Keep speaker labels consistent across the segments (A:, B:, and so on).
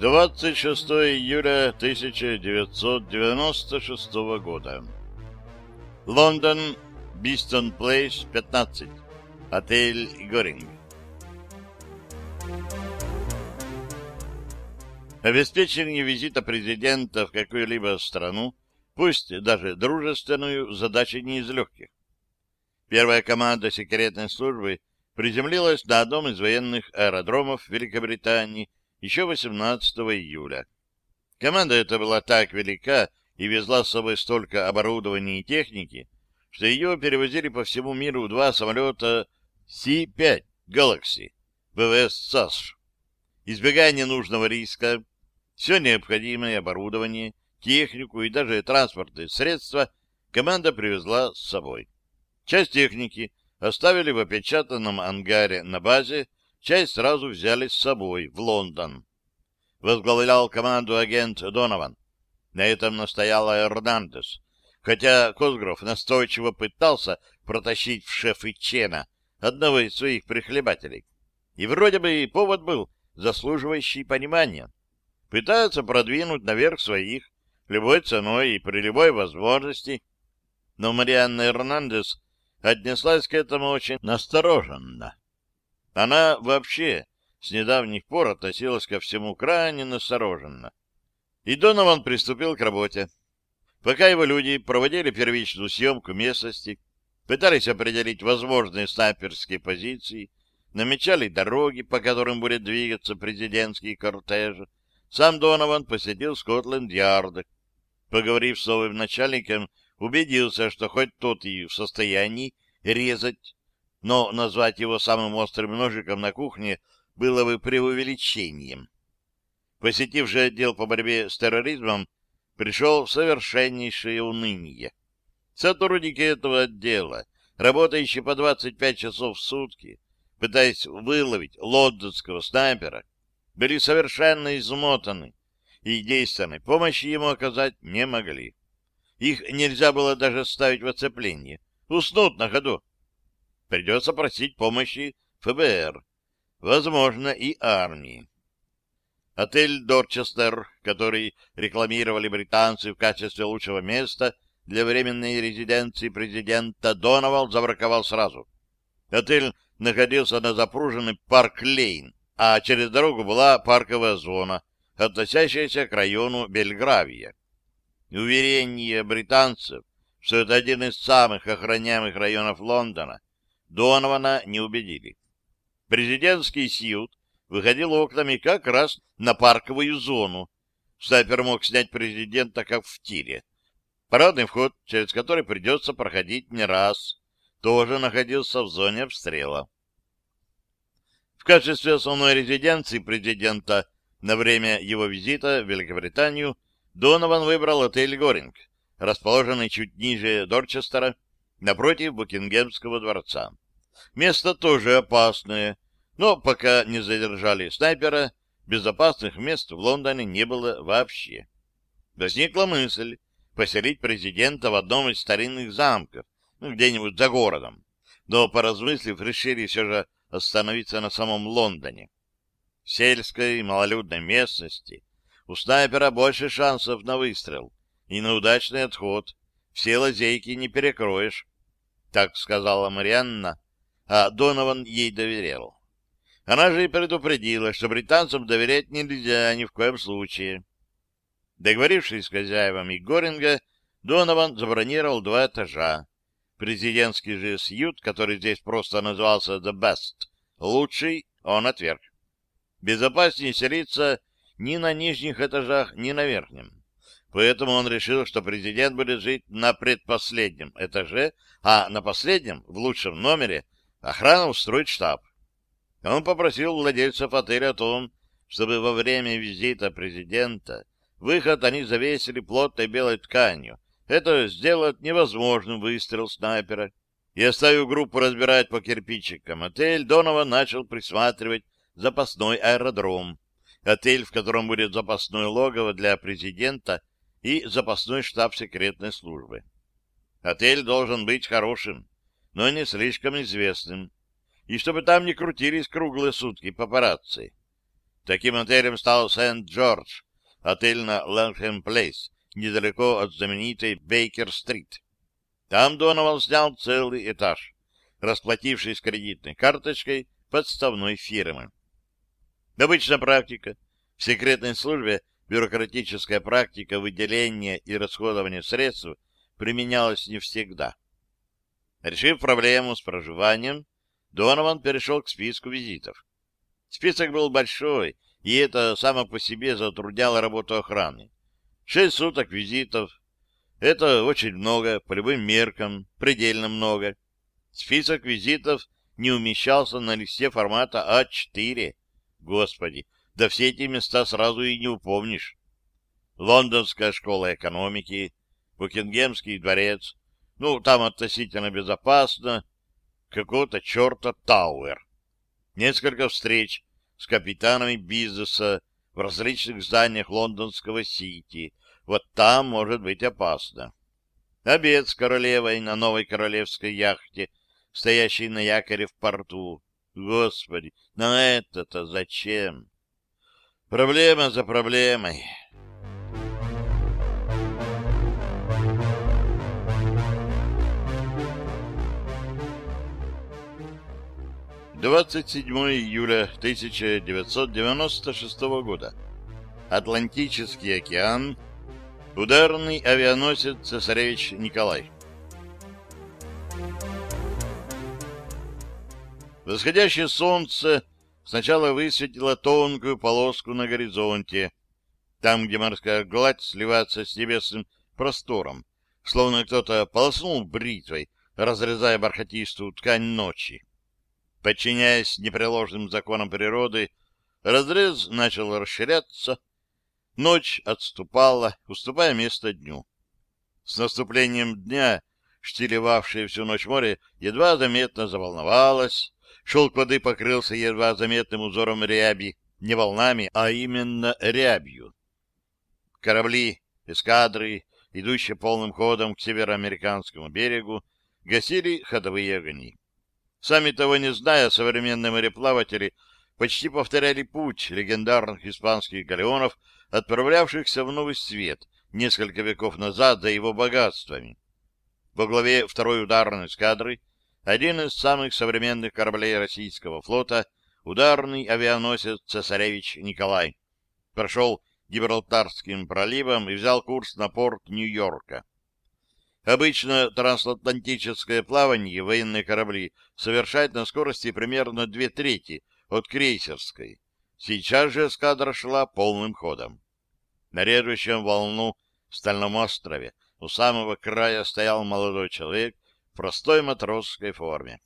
A: 26 июля 1996 года. Лондон, Бистон Плейс, 15. Отель Горинг. Обеспечение визита президента в какую-либо страну, пусть даже дружественную, задача не из легких. Первая команда секретной службы приземлилась на одном из военных аэродромов Великобритании еще 18 июля. Команда эта была так велика и везла с собой столько оборудования и техники, что ее перевозили по всему миру два самолета Си-5 Galaxy ВВС САС. Избегая ненужного риска, все необходимое оборудование, технику и даже транспортные средства команда привезла с собой. Часть техники оставили в опечатанном ангаре на базе, часть сразу взяли с собой в Лондон. Возглавлял команду агент Донован. На этом настояла Эрнандес, хотя Козгров настойчиво пытался протащить в шефы Чена, одного из своих прихлебателей. И вроде бы и повод был заслуживающий понимания пытаются продвинуть наверх своих, любой ценой и при любой возможности. Но Марианна Эрнандес отнеслась к этому очень настороженно. Она вообще с недавних пор относилась ко всему крайне настороженно. И Донован приступил к работе. Пока его люди проводили первичную съемку местности, пытались определить возможные снайперские позиции, намечали дороги, по которым будет двигаться президентский кортеж, сам Донован посетил Скотленд-Ярд. Поговорив с новым начальником, убедился, что хоть тот и в состоянии резать, но назвать его самым острым ножиком на кухне было бы преувеличением. Посетив же отдел по борьбе с терроризмом, пришел в совершеннейшее уныние. Сотрудники этого отдела, работающие по 25 часов в сутки, пытаясь выловить лондонского снайпера, были совершенно измотаны и действенной помощи ему оказать не могли. Их нельзя было даже ставить в оцепление. Уснут на ходу. Придется просить помощи ФБР, возможно, и армии. Отель «Дорчестер», который рекламировали британцы в качестве лучшего места для временной резиденции президента, Доновал забраковал сразу. Отель находился на запруженной Парк-Лейн, а через дорогу была парковая зона, относящаяся к району Бельгравия. Уверение британцев, что это один из самых охраняемых районов Лондона, Донована не убедили. Президентский сьют выходил окнами как раз на парковую зону. Снайпер мог снять президента как в тире. Парадный вход, через который придется проходить не раз, тоже находился в зоне обстрела. В качестве основной резиденции президента на время его визита в Великобританию Донован выбрал отель «Горинг», расположенный чуть ниже Дорчестера, напротив Букингемского дворца. Место тоже опасное, но пока не задержали снайпера, безопасных мест в Лондоне не было вообще. Возникла мысль поселить президента в одном из старинных замков, ну, где-нибудь за городом. Но, поразмыслив, решили все же остановиться на самом Лондоне. В сельской малолюдной местности у снайпера больше шансов на выстрел и на удачный отход. Все лазейки не перекроешь, так сказала Марианна, а Донован ей доверял. Она же и предупредила, что британцам доверять нельзя ни в коем случае. Договорившись с хозяевами Горинга, Донован забронировал два этажа. Президентский же сьют, который здесь просто назывался «The Best», лучший, он отверг. Безопаснее селиться ни на нижних этажах, ни на верхнем. Поэтому он решил, что президент будет жить на предпоследнем этаже, а на последнем, в лучшем номере, охрана устроит штаб. Он попросил владельцев отеля о том, чтобы во время визита президента выход они завесили плотной белой тканью, это сделает невозможным выстрел снайпера. И оставив группу разбирать по кирпичикам отель, Донова начал присматривать запасной аэродром, отель, в котором будет запасное логово для президента и запасной штаб секретной службы. Отель должен быть хорошим, но не слишком известным, и чтобы там не крутились круглые сутки папарацци. Таким отелем стал Сент-Джордж, отель на Лэнгхэм-Плейс, недалеко от знаменитой Бейкер-стрит. Там Донован снял целый этаж, расплатившись кредитной карточкой подставной фирмы. Обычная практика. В секретной службе бюрократическая практика выделения и расходования средств применялась не всегда. Решив проблему с проживанием, Донован перешел к списку визитов. Список был большой, и это само по себе затрудняло работу охраны. Шесть суток визитов — это очень много, по любым меркам, предельно много. Список визитов не умещался на листе формата А4. Господи, да все эти места сразу и не упомнишь. Лондонская школа экономики, Букингемский дворец, ну, там относительно безопасно, какого-то черта Тауэр. Несколько встреч с капитанами бизнеса в различных зданиях лондонского Сити. Вот там может быть опасно. Обед с королевой на новой королевской яхте, стоящей на якоре в порту. Господи, на это-то зачем? Проблема за проблемой. 27 июля 1996 года. Атлантический океан. Ударный авианосец «Цесаревич Николай». Восходящее солнце сначала высветило тонкую полоску на горизонте, там, где морская гладь сливается с небесным простором, словно кто-то полоснул бритвой, разрезая бархатистую ткань ночи. Подчиняясь непреложным законам природы, разрез начал расширяться, ночь отступала, уступая место дню. С наступлением дня штилевавшее всю ночь море едва заметно заволновалось, шелк воды покрылся едва заметным узором ряби, не волнами, а именно рябью. Корабли, эскадры, идущие полным ходом к североамериканскому берегу, гасили ходовые огни. Сами того не зная, современные мореплаватели почти повторяли путь легендарных испанских галеонов, отправлявшихся в Новый Свет несколько веков назад за его богатствами. Во главе второй ударной эскадры один из самых современных кораблей российского флота, ударный авианосец «Цесаревич Николай», прошел Гибралтарским проливом и взял курс на порт Нью-Йорка. Обычно трансатлантическое плавание военные корабли совершают на скорости примерно две трети от крейсерской. Сейчас же эскадра шла полным ходом. На режущем волну Стальном острове у самого края стоял молодой человек в простой матросской форме.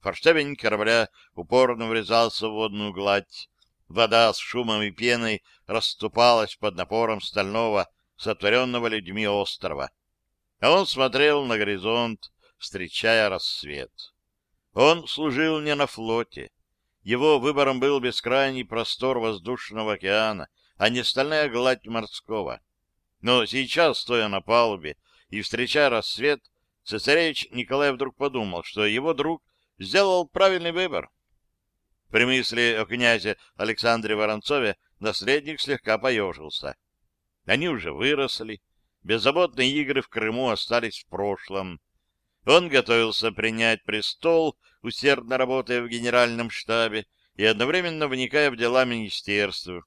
A: Форштевень корабля упорно врезался в водную гладь. Вода с шумом и пеной расступалась под напором стального, сотворенного людьми острова а он смотрел на горизонт, встречая рассвет. Он служил не на флоте. Его выбором был бескрайний простор воздушного океана, а не стальная гладь морского. Но сейчас, стоя на палубе и встречая рассвет, цесаревич Николай вдруг подумал, что его друг сделал правильный выбор. При мысли о князе Александре Воронцове наследник слегка поежился. Они уже выросли, Беззаботные игры в Крыму остались в прошлом. Он готовился принять престол, усердно работая в генеральном штабе и одновременно вникая в дела министерства.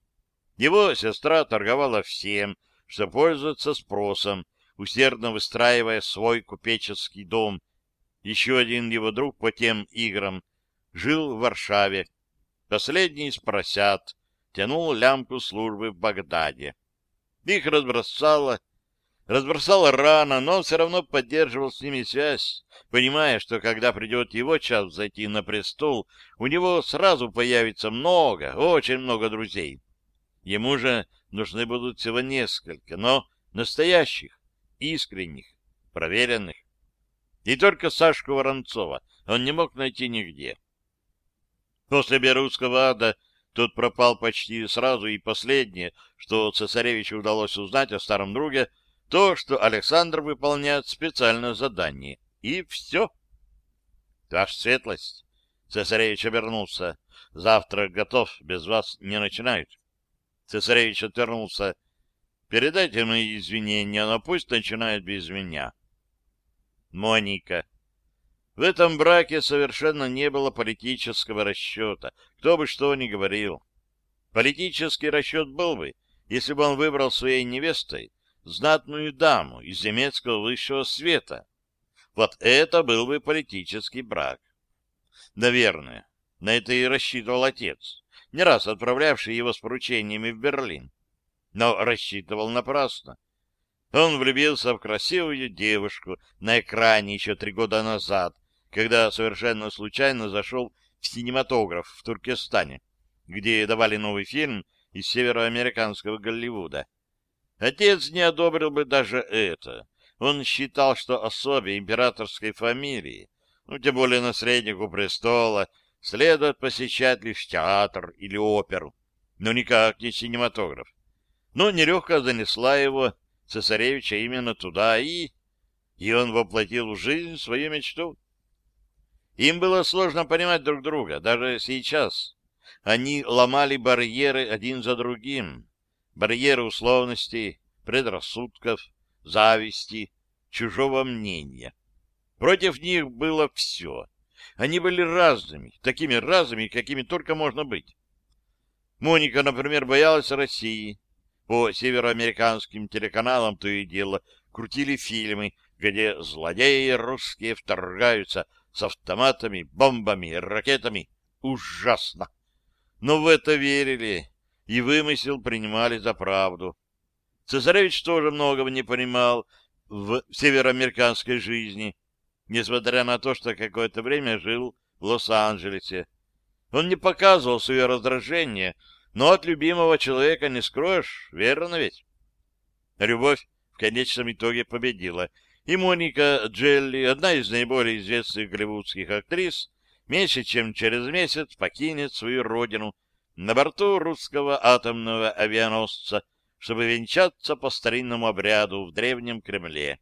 A: Его сестра торговала всем, что пользуется спросом, усердно выстраивая свой купеческий дом. Еще один его друг по тем играм жил в Варшаве. Последний из поросят тянул лямку службы в Багдаде. Их разбросало разбросал рано, но все равно поддерживал с ними связь, понимая, что когда придет его час зайти на престол, у него сразу появится много, очень много друзей. Ему же нужны будут всего несколько, но настоящих, искренних, проверенных. И только Сашку Воронцова он не мог найти нигде. После Берусского ада тот пропал почти сразу, и последнее, что цесаревичу удалось узнать о старом друге — то, что Александр выполняет специальное задание. И все. Ваша светлость. Цесаревич обернулся. Завтра готов, без вас не начинают. Цесаревич отвернулся. Передайте мои извинения, но пусть начинают без меня. Моника. В этом браке совершенно не было политического расчета, кто бы что ни говорил. Политический расчет был бы, если бы он выбрал своей невестой знатную даму из немецкого высшего света. Вот это был бы политический брак. Наверное, на это и рассчитывал отец, не раз отправлявший его с поручениями в Берлин. Но рассчитывал напрасно. Он влюбился в красивую девушку на экране еще три года назад, когда совершенно случайно зашел в синематограф в Туркестане, где давали новый фильм из североамериканского Голливуда. Отец не одобрил бы даже это. Он считал, что особе императорской фамилии, ну, тем более наследнику престола, следует посещать лишь театр или оперу, но никак не синематограф. Но нелегко занесла его, цесаревича, именно туда, и... И он воплотил в жизнь свою мечту. Им было сложно понимать друг друга, даже сейчас. Они ломали барьеры один за другим. Барьеры условностей, предрассудков, зависти, чужого мнения. Против них было все. Они были разными, такими разными, какими только можно быть. Моника, например, боялась России. По североамериканским телеканалам то и дело крутили фильмы, где злодеи русские вторгаются с автоматами, бомбами, ракетами. Ужасно! Но в это верили и вымысел принимали за правду. Цесаревич тоже многого не понимал в североамериканской жизни, несмотря на то, что какое-то время жил в Лос-Анджелесе. Он не показывал свое раздражение, но от любимого человека не скроешь, верно ведь? Любовь в конечном итоге победила, и Моника Джелли, одна из наиболее известных голливудских актрис, меньше чем через месяц покинет свою родину на борту русского атомного авианосца, чтобы венчаться по старинному обряду в древнем Кремле.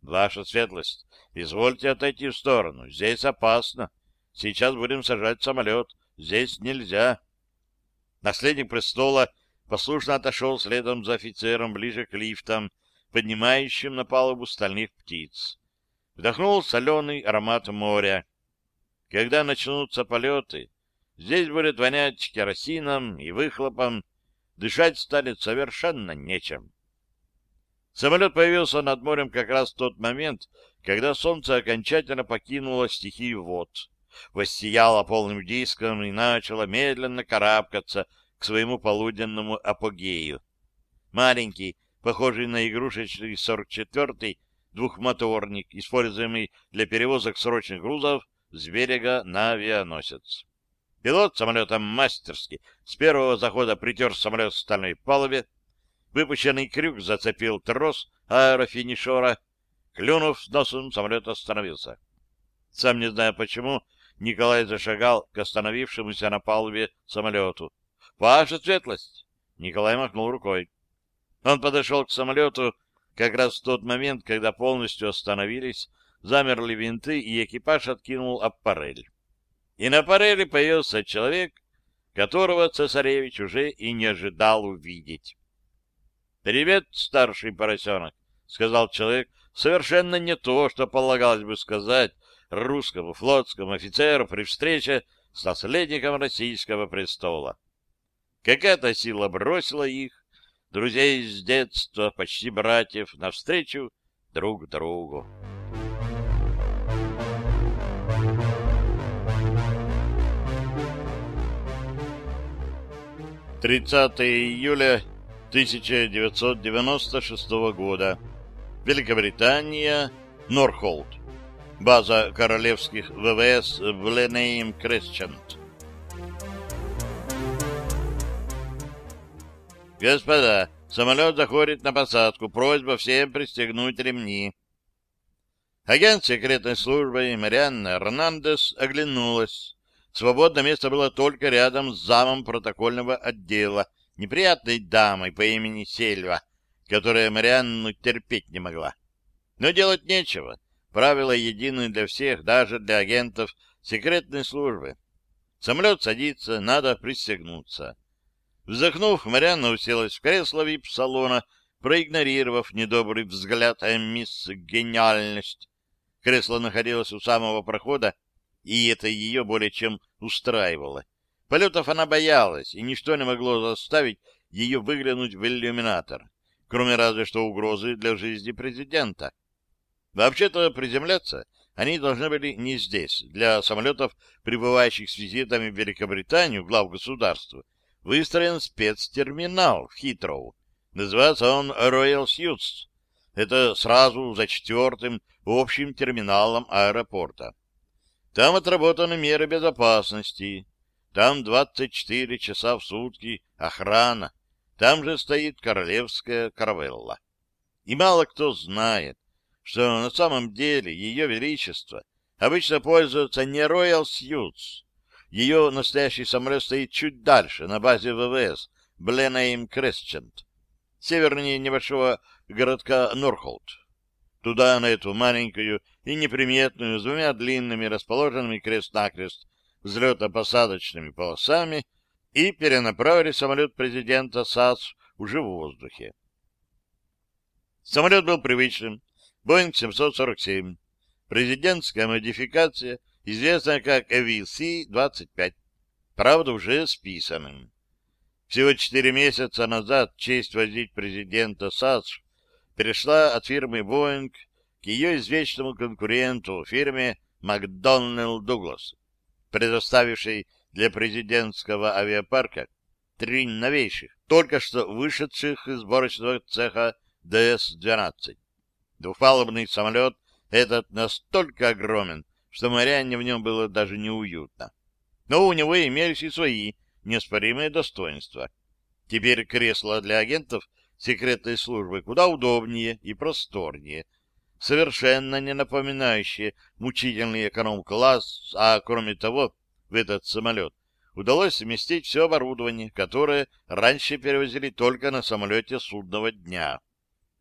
A: Ваша светлость, извольте отойти в сторону, здесь опасно. Сейчас будем сажать самолет, здесь нельзя. Наследник престола послушно отошел следом за офицером ближе к лифтам, поднимающим на палубу стальных птиц. Вдохнул соленый аромат моря. Когда начнутся полеты, здесь будет вонять керосином и выхлопом, дышать станет совершенно нечем. Самолет появился над морем как раз в тот момент, когда солнце окончательно покинуло стихию вод, воссияло полным диском и начало медленно карабкаться к своему полуденному апогею. Маленький, похожий на игрушечный 44-й двухмоторник, используемый для перевозок срочных грузов с берега на авианосец. Пилот самолета мастерски с первого захода притер самолет к стальной палубе, выпущенный крюк зацепил трос аэрофинишора, клюнув с носом, самолет остановился. Сам не зная почему, Николай зашагал к остановившемуся на палубе самолету. «Ваша светлость!» Николай махнул рукой. Он подошел к самолету как раз в тот момент, когда полностью остановились, замерли винты, и экипаж откинул аппарель. И на аппареле появился человек, которого цесаревич уже и не ожидал увидеть. «Привет, старший поросенок», — сказал человек, совершенно не то, что полагалось бы сказать русскому флотскому офицеру при встрече с наследником российского престола. Какая-то сила бросила их, друзей с детства, почти братьев, навстречу друг другу. 30 июля 1996 года. Великобритания, Норхолд. База королевских ВВС в Ленейм Кресчент. Господа, самолет заходит на посадку. Просьба всем пристегнуть ремни. Агент секретной службы Марианна Эрнандес оглянулась. Свободное место было только рядом с замом протокольного отдела, неприятной дамой по имени Сельва, которая Марианну терпеть не могла. Но делать нечего. Правила едины для всех, даже для агентов секретной службы. Самолет садится, надо пристегнуться. Вздохнув, Марианна уселась в кресло вип-салона, проигнорировав недобрый взгляд а мисс Гениальность. Кресло находилось у самого прохода, и это ее более чем устраивало. Полетов она боялась, и ничто не могло заставить ее выглянуть в иллюминатор, кроме разве что угрозы для жизни президента. Вообще-то приземляться они должны были не здесь. Для самолетов, прибывающих с визитами в Великобританию, глав государства, выстроен спецтерминал в Хитроу. Называется он Royal Suits. Это сразу за четвертым общим терминалом аэропорта. Там отработаны меры безопасности. Там 24 часа в сутки охрана. Там же стоит королевская каравелла. И мало кто знает, что на самом деле Ее Величество обычно пользуется не Royal Suits. Ее настоящий самолет стоит чуть дальше, на базе ВВС, Бленейм Кресчент, севернее небольшого городка Норхолд. Туда, на эту маленькую и неприметную, с двумя длинными, расположенными крест-накрест взлетно-посадочными полосами, и перенаправили самолет президента САС уже в воздухе. Самолет был привычным, Боинг 747, президентская модификация, известная как AVC-25, правда уже списанным. Всего четыре месяца назад честь возить президента САС перешла от фирмы Boeing к ее извечному конкуренту, фирме Макдоналл Дуглас, предоставившей для президентского авиапарка три новейших, только что вышедших из сборочного цеха ДС-12. Двухпалубный самолет этот настолько огромен, что моряне в нем было даже неуютно. Но у него имелись и свои неоспоримые достоинства. Теперь кресло для агентов секретной службы куда удобнее и просторнее, совершенно не напоминающие мучительный эконом-класс, а кроме того, в этот самолет удалось вместить все оборудование, которое раньше перевозили только на самолете судного дня,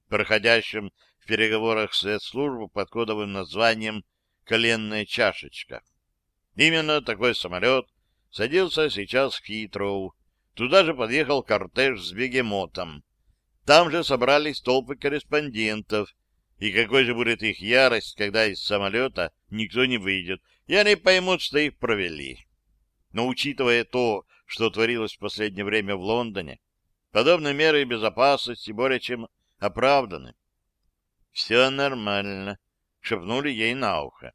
A: проходящем в переговорах с спецслужбу под кодовым названием «Коленная чашечка». Именно такой самолет садился сейчас в Хитроу. Туда же подъехал кортеж с бегемотом. Там же собрались толпы корреспондентов. И какой же будет их ярость, когда из самолета никто не выйдет, и они поймут, что их провели. Но учитывая то, что творилось в последнее время в Лондоне, подобные меры безопасности более чем оправданы. — Все нормально, — шепнули ей на ухо.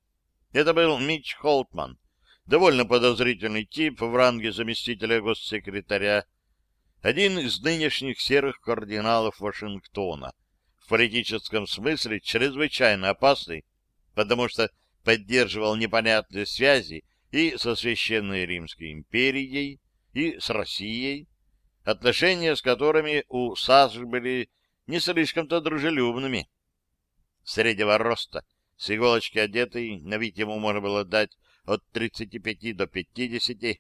A: Это был Митч Холтман, довольно подозрительный тип в ранге заместителя госсекретаря, один из нынешних серых кардиналов Вашингтона, в политическом смысле чрезвычайно опасный, потому что поддерживал непонятные связи и со Священной Римской империей, и с Россией, отношения с которыми у САС были не слишком-то дружелюбными. Среднего роста, с иголочки одетый, на вид ему можно было дать от 35 до 50.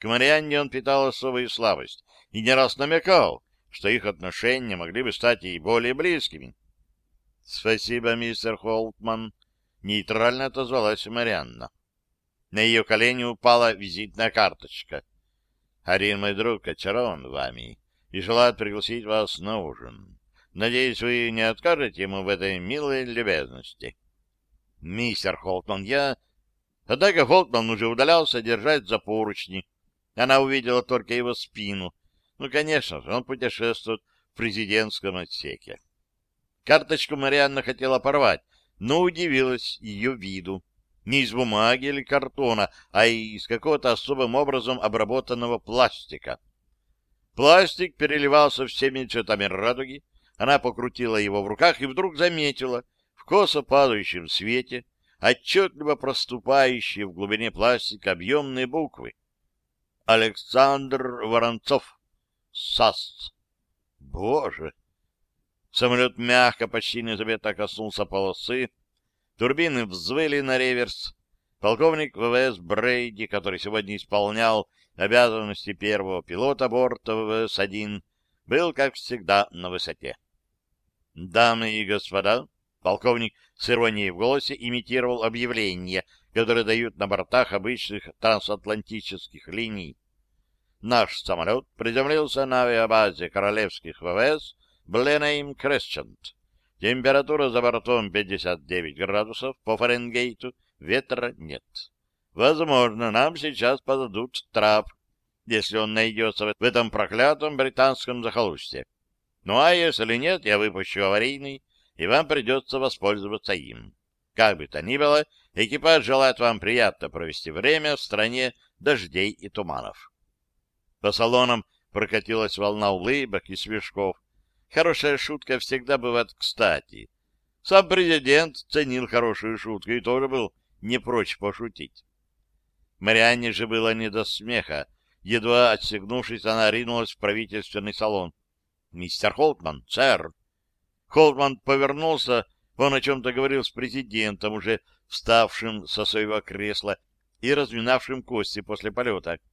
A: К Марианне он питал особую слабость и не раз намекал, что их отношения могли бы стать и более близкими. — Спасибо, мистер Холтман, — нейтрально отозвалась Марианна. На ее колени упала визитная карточка. — Арин, мой друг, очарован вами и желает пригласить вас на ужин. Надеюсь, вы не откажете ему в этой милой любезности. — Мистер Холтман, я Однако Фолкман уже удалялся держать за поручни. Она увидела только его спину. Ну, конечно же, он путешествует в президентском отсеке. Карточку Марианна хотела порвать, но удивилась ее виду. Не из бумаги или картона, а из какого-то особым образом обработанного пластика. Пластик переливался всеми цветами радуги. Она покрутила его в руках и вдруг заметила в косо падающем свете отчетливо проступающие в глубине пластика объемные буквы. Александр Воронцов. САС. Боже! Самолет мягко, почти незаметно коснулся полосы. Турбины взвыли на реверс. Полковник ВВС Брейди, который сегодня исполнял обязанности первого пилота борта ВВС-1, был, как всегда, на высоте. «Дамы и господа», Полковник с иронией в голосе имитировал объявления, которые дают на бортах обычных трансатлантических линий. Наш самолет приземлился на авиабазе королевских ВВС Бленейм Кресчент. Температура за бортом 59 градусов по Фаренгейту, ветра нет. Возможно, нам сейчас подадут трап, если он найдется в этом проклятом британском захолустье. Ну а если нет, я выпущу аварийный, и вам придется воспользоваться им. Как бы то ни было, экипаж желает вам приятно провести время в стране дождей и туманов. По салонам прокатилась волна улыбок и смешков. Хорошая шутка всегда бывает кстати. Сам президент ценил хорошую шутку и тоже был не прочь пошутить. Марианне же было не до смеха. Едва отсягнувшись, она ринулась в правительственный салон. — Мистер Холтман, сэр! Холтман повернулся, он о чем-то говорил с президентом, уже вставшим со своего кресла и разминавшим кости после полета. —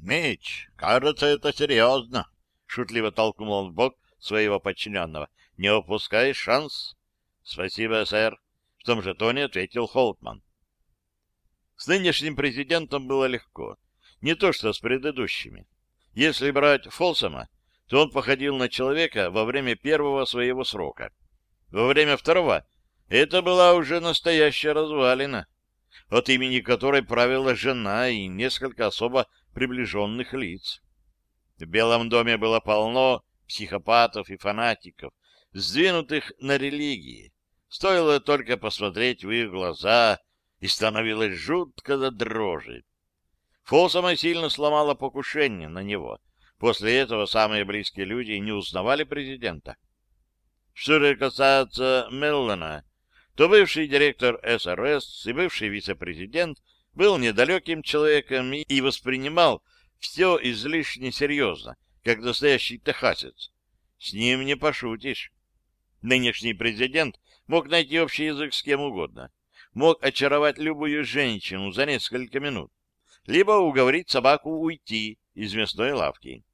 A: Меч, кажется, это серьезно! — шутливо толкнул он в бок своего подчиненного. — Не упускай шанс. — Спасибо, сэр. В том же тоне ответил Холтман. С нынешним президентом было легко. Не то что с предыдущими. Если брать Фолсома, то он походил на человека во время первого своего срока. Во время второго это была уже настоящая развалина, от имени которой правила жена и несколько особо приближенных лиц. В Белом доме было полно психопатов и фанатиков, сдвинутых на религии. Стоило только посмотреть в их глаза, и становилось жутко до дрожи. Фолсома сильно сломала покушение на него. После этого самые близкие люди не узнавали президента. Что же касается Меллана, то бывший директор СРС и бывший вице-президент был недалеким человеком и воспринимал все излишне серьезно, как настоящий техасец. С ним не пошутишь. Нынешний президент мог найти общий язык с кем угодно мог очаровать любую женщину за несколько минут, либо уговорить собаку уйти из мясной лавки.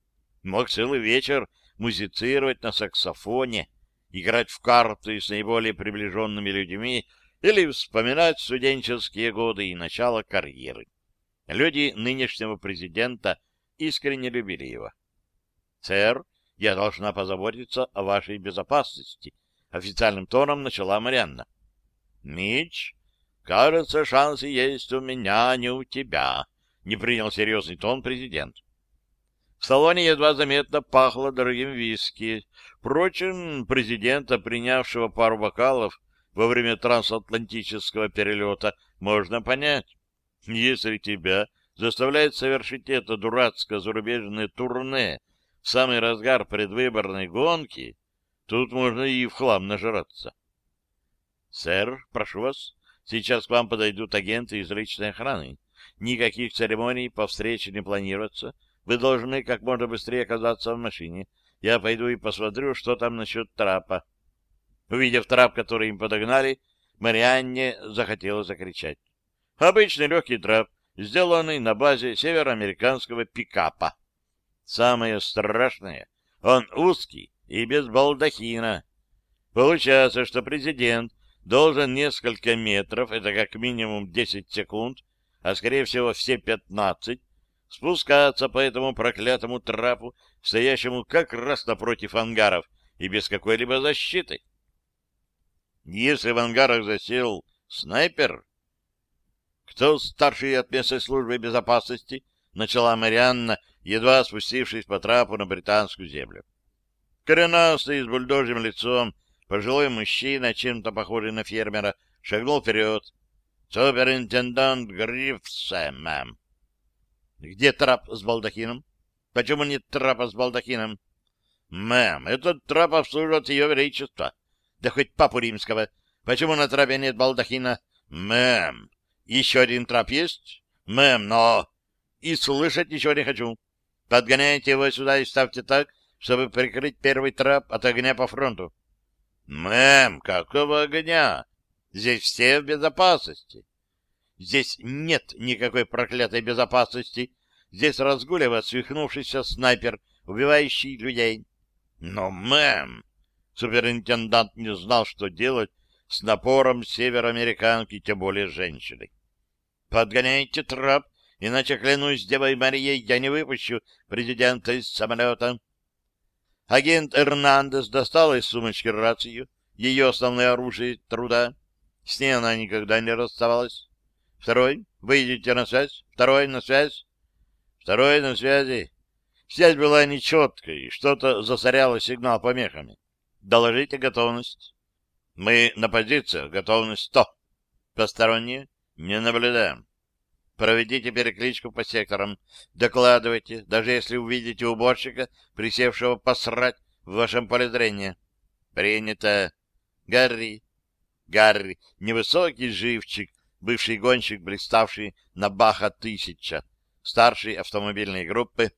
A: Мог целый вечер музицировать на саксофоне, играть в карты с наиболее приближенными людьми или вспоминать студенческие годы и начало карьеры. Люди нынешнего президента искренне любили его. «Сэр, я должна позаботиться о вашей безопасности», — официальным тоном начала Марианна. «Мич, Кажется, шансы есть у меня, а не у тебя, — не принял серьезный тон президент. В салоне едва заметно пахло дорогим виски. Впрочем, президента, принявшего пару бокалов во время трансатлантического перелета, можно понять. Если тебя заставляет совершить это дурацкое зарубежное турне в самый разгар предвыборной гонки, тут можно и в хлам нажраться. — Сэр, прошу вас, Сейчас к вам подойдут агенты из личной охраны. Никаких церемоний по встрече не планируется. Вы должны как можно быстрее оказаться в машине. Я пойду и посмотрю, что там насчет трапа. Увидев трап, который им подогнали, Марианне захотела закричать. Обычный легкий трап, сделанный на базе североамериканского пикапа. Самое страшное, он узкий и без балдахина. Получается, что президент должен несколько метров, это как минимум 10 секунд, а скорее всего все 15, спускаться по этому проклятому трапу, стоящему как раз напротив ангаров и без какой-либо защиты. Если в ангарах засел снайпер... Кто старший от местной службы безопасности? Начала Марианна, едва спустившись по трапу на британскую землю. Коренастый, с бульдожьим лицом, Пожилой мужчина, чем-то похожий на фермера, шагнул вперед. «Суперинтендант Грифсе, мэм». «Где трап с балдахином? Почему нет трапа с балдахином?» «Мэм, этот трап обслуживает ее величество. Да хоть папу римского. Почему на трапе нет балдахина?» «Мэм, еще один трап есть?» «Мэм, но...» «И слышать ничего не хочу. Подгоняйте его сюда и ставьте так, чтобы прикрыть первый трап от огня по фронту. Мэм, какого огня? Здесь все в безопасности. Здесь нет никакой проклятой безопасности. Здесь разгуливает свихнувшийся снайпер, убивающий людей. Но, мэм, суперинтендант не знал, что делать с напором североамериканки, тем более женщины. «Подгоняйте трап, иначе, клянусь Девой Марией, я не выпущу президента из самолета». Агент Эрнандес достал из сумочки рацию, ее основное оружие труда. С ней она никогда не расставалась. Второй, выйдите на связь. Второй, на связь. Второй, на связи. Связь была нечеткой, что-то засоряло сигнал помехами. Доложите готовность. Мы на позициях, готовность 100. Посторонние не наблюдаем. Проведите перекличку по секторам. Докладывайте, даже если увидите уборщика, присевшего посрать в вашем поле зрения. Принято. Гарри. Гарри. Невысокий живчик, бывший гонщик, блиставший на Баха-1000, старший автомобильной группы,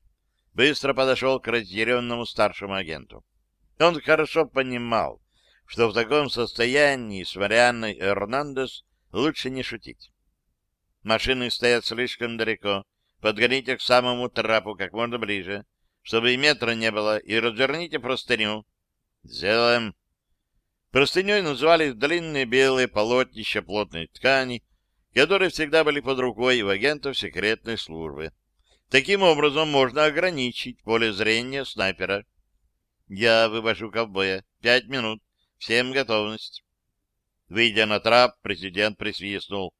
A: быстро подошел к разъяренному старшему агенту. Он хорошо понимал, что в таком состоянии с Марианной Эрнандес лучше не шутить. Машины стоят слишком далеко. Подгоните к самому трапу как можно ближе, чтобы и метра не было, и разверните простыню. Сделаем. Простыней называли длинные белые полотнища плотной ткани, которые всегда были под рукой у агентов секретной службы. Таким образом можно ограничить поле зрения снайпера. Я вывожу ковбоя. Пять минут. Всем готовность. Выйдя на трап, президент присвистнул.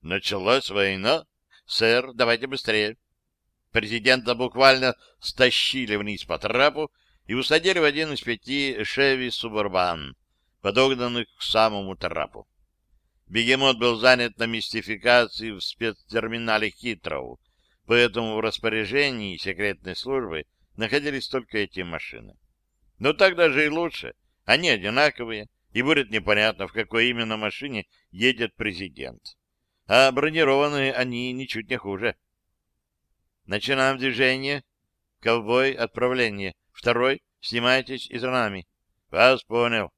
A: Началась война? Сэр, давайте быстрее. Президента буквально стащили вниз по трапу и усадили в один из пяти «Шеви Субурбан», подогнанных к самому трапу. Бегемот был занят на мистификации в спецтерминале Хитроу, поэтому в распоряжении секретной службы находились только эти машины. Но так даже и лучше. Они одинаковые, и будет непонятно, в какой именно машине едет президент а бронированные они ничуть не хуже. Начинаем движение. Ковбой, отправление. Второй, снимайтесь из нами. Вас понял.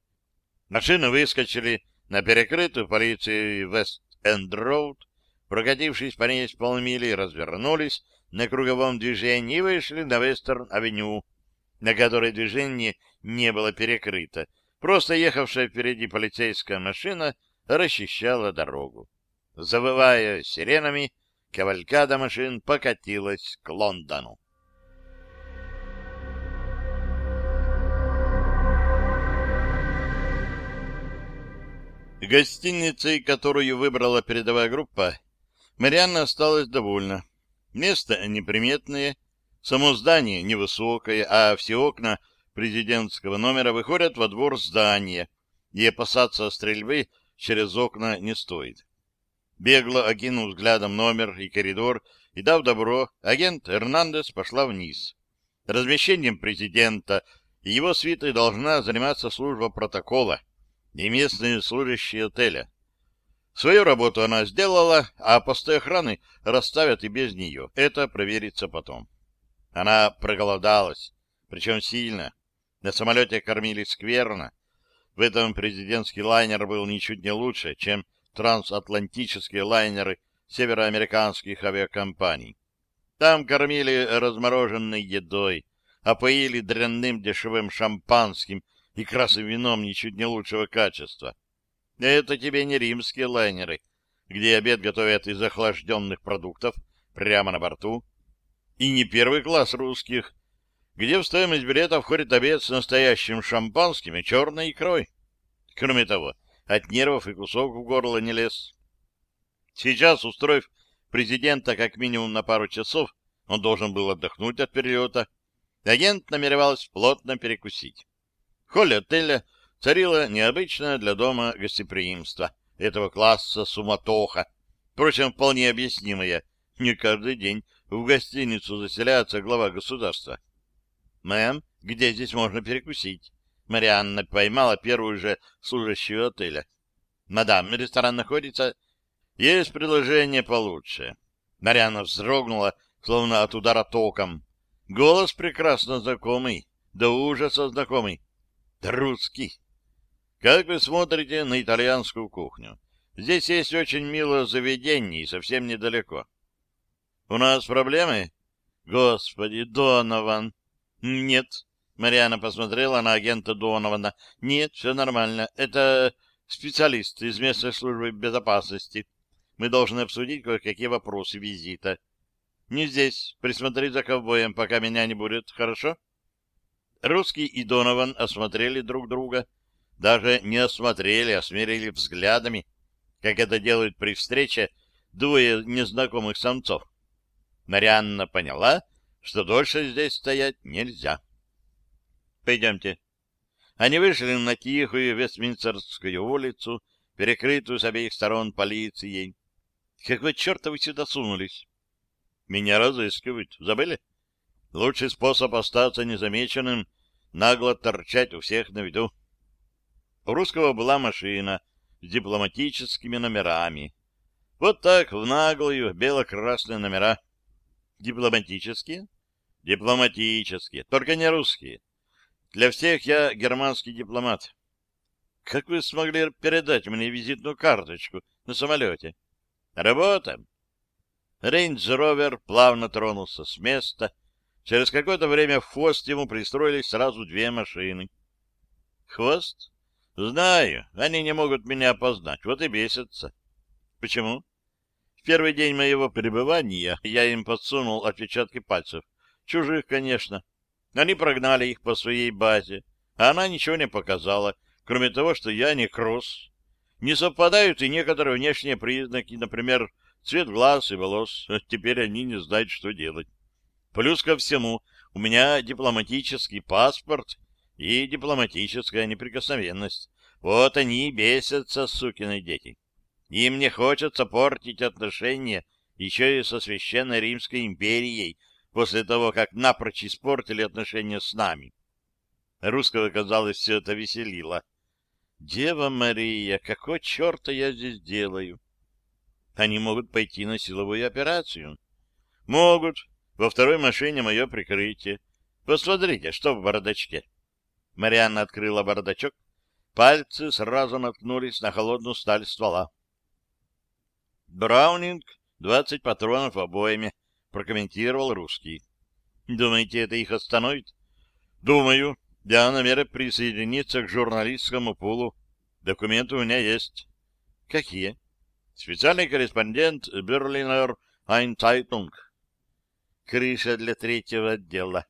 A: Машины выскочили на перекрытую полицией Вест-Энд-Роуд, прокатившись по ней с полмили, развернулись на круговом движении и вышли на Вестерн-авеню, на которой движение не было перекрыто. Просто ехавшая впереди полицейская машина расчищала дорогу. Завывая сиренами, кавалькада машин покатилась к Лондону. Гостиницей, которую выбрала передовая группа, Марианна осталась довольна. Место неприметное, само здание невысокое, а все окна президентского номера выходят во двор здания, и опасаться стрельбы через окна не стоит. Бегло окинув взглядом номер и коридор и дав добро, агент Эрнандес пошла вниз. Размещением президента и его свитой должна заниматься служба протокола и местные служащие отеля. Свою работу она сделала, а посты охраны расставят и без нее. Это проверится потом. Она проголодалась, причем сильно. На самолете кормили скверно. В этом президентский лайнер был ничуть не лучше, чем трансатлантические лайнеры североамериканских авиакомпаний. Там кормили размороженной едой, опоили дрянным дешевым шампанским и красным вином ничуть не лучшего качества. Это тебе не римские лайнеры, где обед готовят из охлажденных продуктов прямо на борту, и не первый класс русских, где в стоимость билета входит обед с настоящим шампанским и черной икрой. Кроме того, от нервов и кусок в горло не лез. Сейчас, устроив президента как минимум на пару часов, он должен был отдохнуть от перелета, агент намеревался плотно перекусить. В холле отеля царило необычное для дома гостеприимство этого класса суматоха, впрочем, вполне объяснимое. Не каждый день в гостиницу заселяется глава государства. «Мэм, где здесь можно перекусить?» Марианна поймала первую же служащую отеля. «Мадам, ресторан находится...» «Есть предложение получше». Марианна вздрогнула, словно от удара током. Голос прекрасно знакомый, до ужаса знакомый. «Русский». «Как вы смотрите на итальянскую кухню? Здесь есть очень милое заведение и совсем недалеко». «У нас проблемы?» «Господи, Донован!» «Нет, Мариана посмотрела на агента Донована. «Нет, все нормально. Это специалист из местной службы безопасности. Мы должны обсудить кое-какие вопросы визита. Не здесь. Присмотри за ковбоем, пока меня не будет. Хорошо? Русский и Донован осмотрели друг друга. Даже не осмотрели, а смерили взглядами, как это делают при встрече двое незнакомых самцов. Марианна поняла, что дольше здесь стоять нельзя. Пойдемте. Они вышли на тихую Вестминстерскую улицу, перекрытую с обеих сторон полицией. Какой черта вы сюда сунулись? Меня разыскивают. Забыли? Лучший способ остаться незамеченным — нагло торчать у всех на виду. У русского была машина с дипломатическими номерами. Вот так, в наглую, бело-красные номера. Дипломатические? Дипломатические, только не русские. Для всех я германский дипломат. Как вы смогли передать мне визитную карточку на самолете? Работаем. Рейндж-ровер плавно тронулся с места. Через какое-то время в хвост ему пристроились сразу две машины. Хвост? Знаю, они не могут меня опознать, вот и бесятся. Почему? Первый день моего пребывания я им подсунул отпечатки пальцев. Чужих, конечно. Они прогнали их по своей базе, а она ничего не показала, кроме того, что я не кросс. Не совпадают и некоторые внешние признаки, например, цвет глаз и волос. Теперь они не знают, что делать. Плюс ко всему, у меня дипломатический паспорт и дипломатическая неприкосновенность. Вот они и бесятся, сукины дети. Им не хочется портить отношения еще и со Священной Римской империей после того, как напрочь испортили отношения с нами. Русского, казалось, все это веселило. «Дева Мария, какого черта я здесь делаю?» Они могут пойти на силовую операцию. «Могут. Во второй машине мое прикрытие. Посмотрите, что в бардачке». Марианна открыла бардачок. Пальцы сразу наткнулись на холодную сталь ствола. «Браунинг, двадцать патронов обоими», — прокомментировал русский. «Думаете, это их остановит?» «Думаю. Я намерен присоединиться к журналистскому пулу. Документы у меня есть. Какие? Специальный корреспондент Берлинер Einzeitung. Крыша для третьего отдела.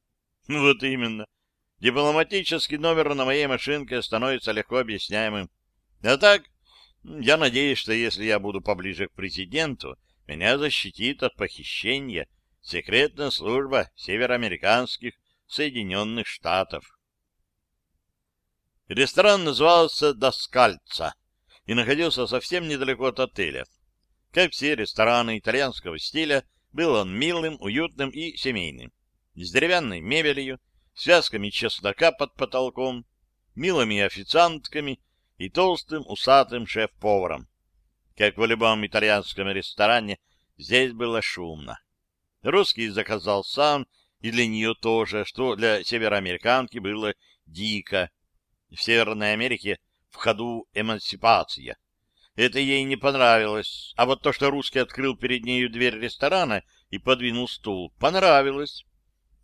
A: Вот именно. Дипломатический номер на моей машинке становится легко объясняемым. А так, я надеюсь, что если я буду поближе к президенту, меня защитит от похищения секретная служба североамериканских Соединенных Штатов. Ресторан назывался «Доскальца» и находился совсем недалеко от отеля. Как все рестораны итальянского стиля, был он милым, уютным и семейным. С деревянной мебелью, связками чеснока под потолком, милыми официантками и толстым усатым шеф-поваром. Как в любом итальянском ресторане, здесь было шумно. Русский заказал сам, и для нее тоже, что для североамериканки было дико, в Северной Америке в ходу эмансипация. Это ей не понравилось, а вот то, что русский открыл перед нею дверь ресторана и подвинул стул, понравилось.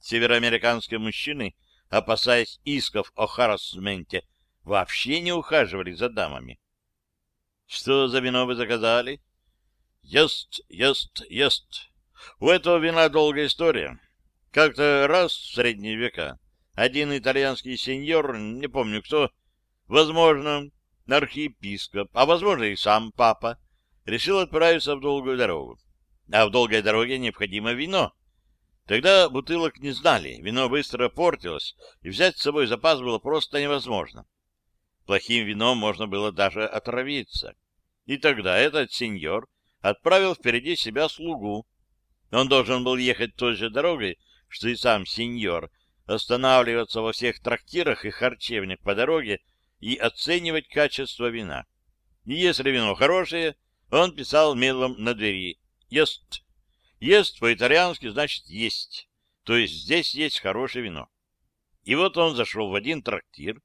A: Североамериканские мужчины, опасаясь исков о харасменте, вообще не ухаживали за дамами. — Что за вино вы заказали? — Ест, ест, ест. У этого вина долгая история. Как-то раз в средние века один итальянский сеньор, не помню кто, возможно, архиепископ, а возможно и сам папа, решил отправиться в долгую дорогу. А в долгой дороге необходимо вино. Тогда бутылок не знали, вино быстро портилось, и взять с собой запас было просто невозможно. Плохим вином можно было даже отравиться. И тогда этот сеньор отправил впереди себя слугу. Он должен был ехать той же дорогой, что и сам сеньор, останавливаться во всех трактирах и харчевнях по дороге и оценивать качество вина. И если вино хорошее, он писал мелом на двери «Ест». «Ест» по-итальянски значит «есть», то есть здесь есть хорошее вино. И вот он зашел в один трактир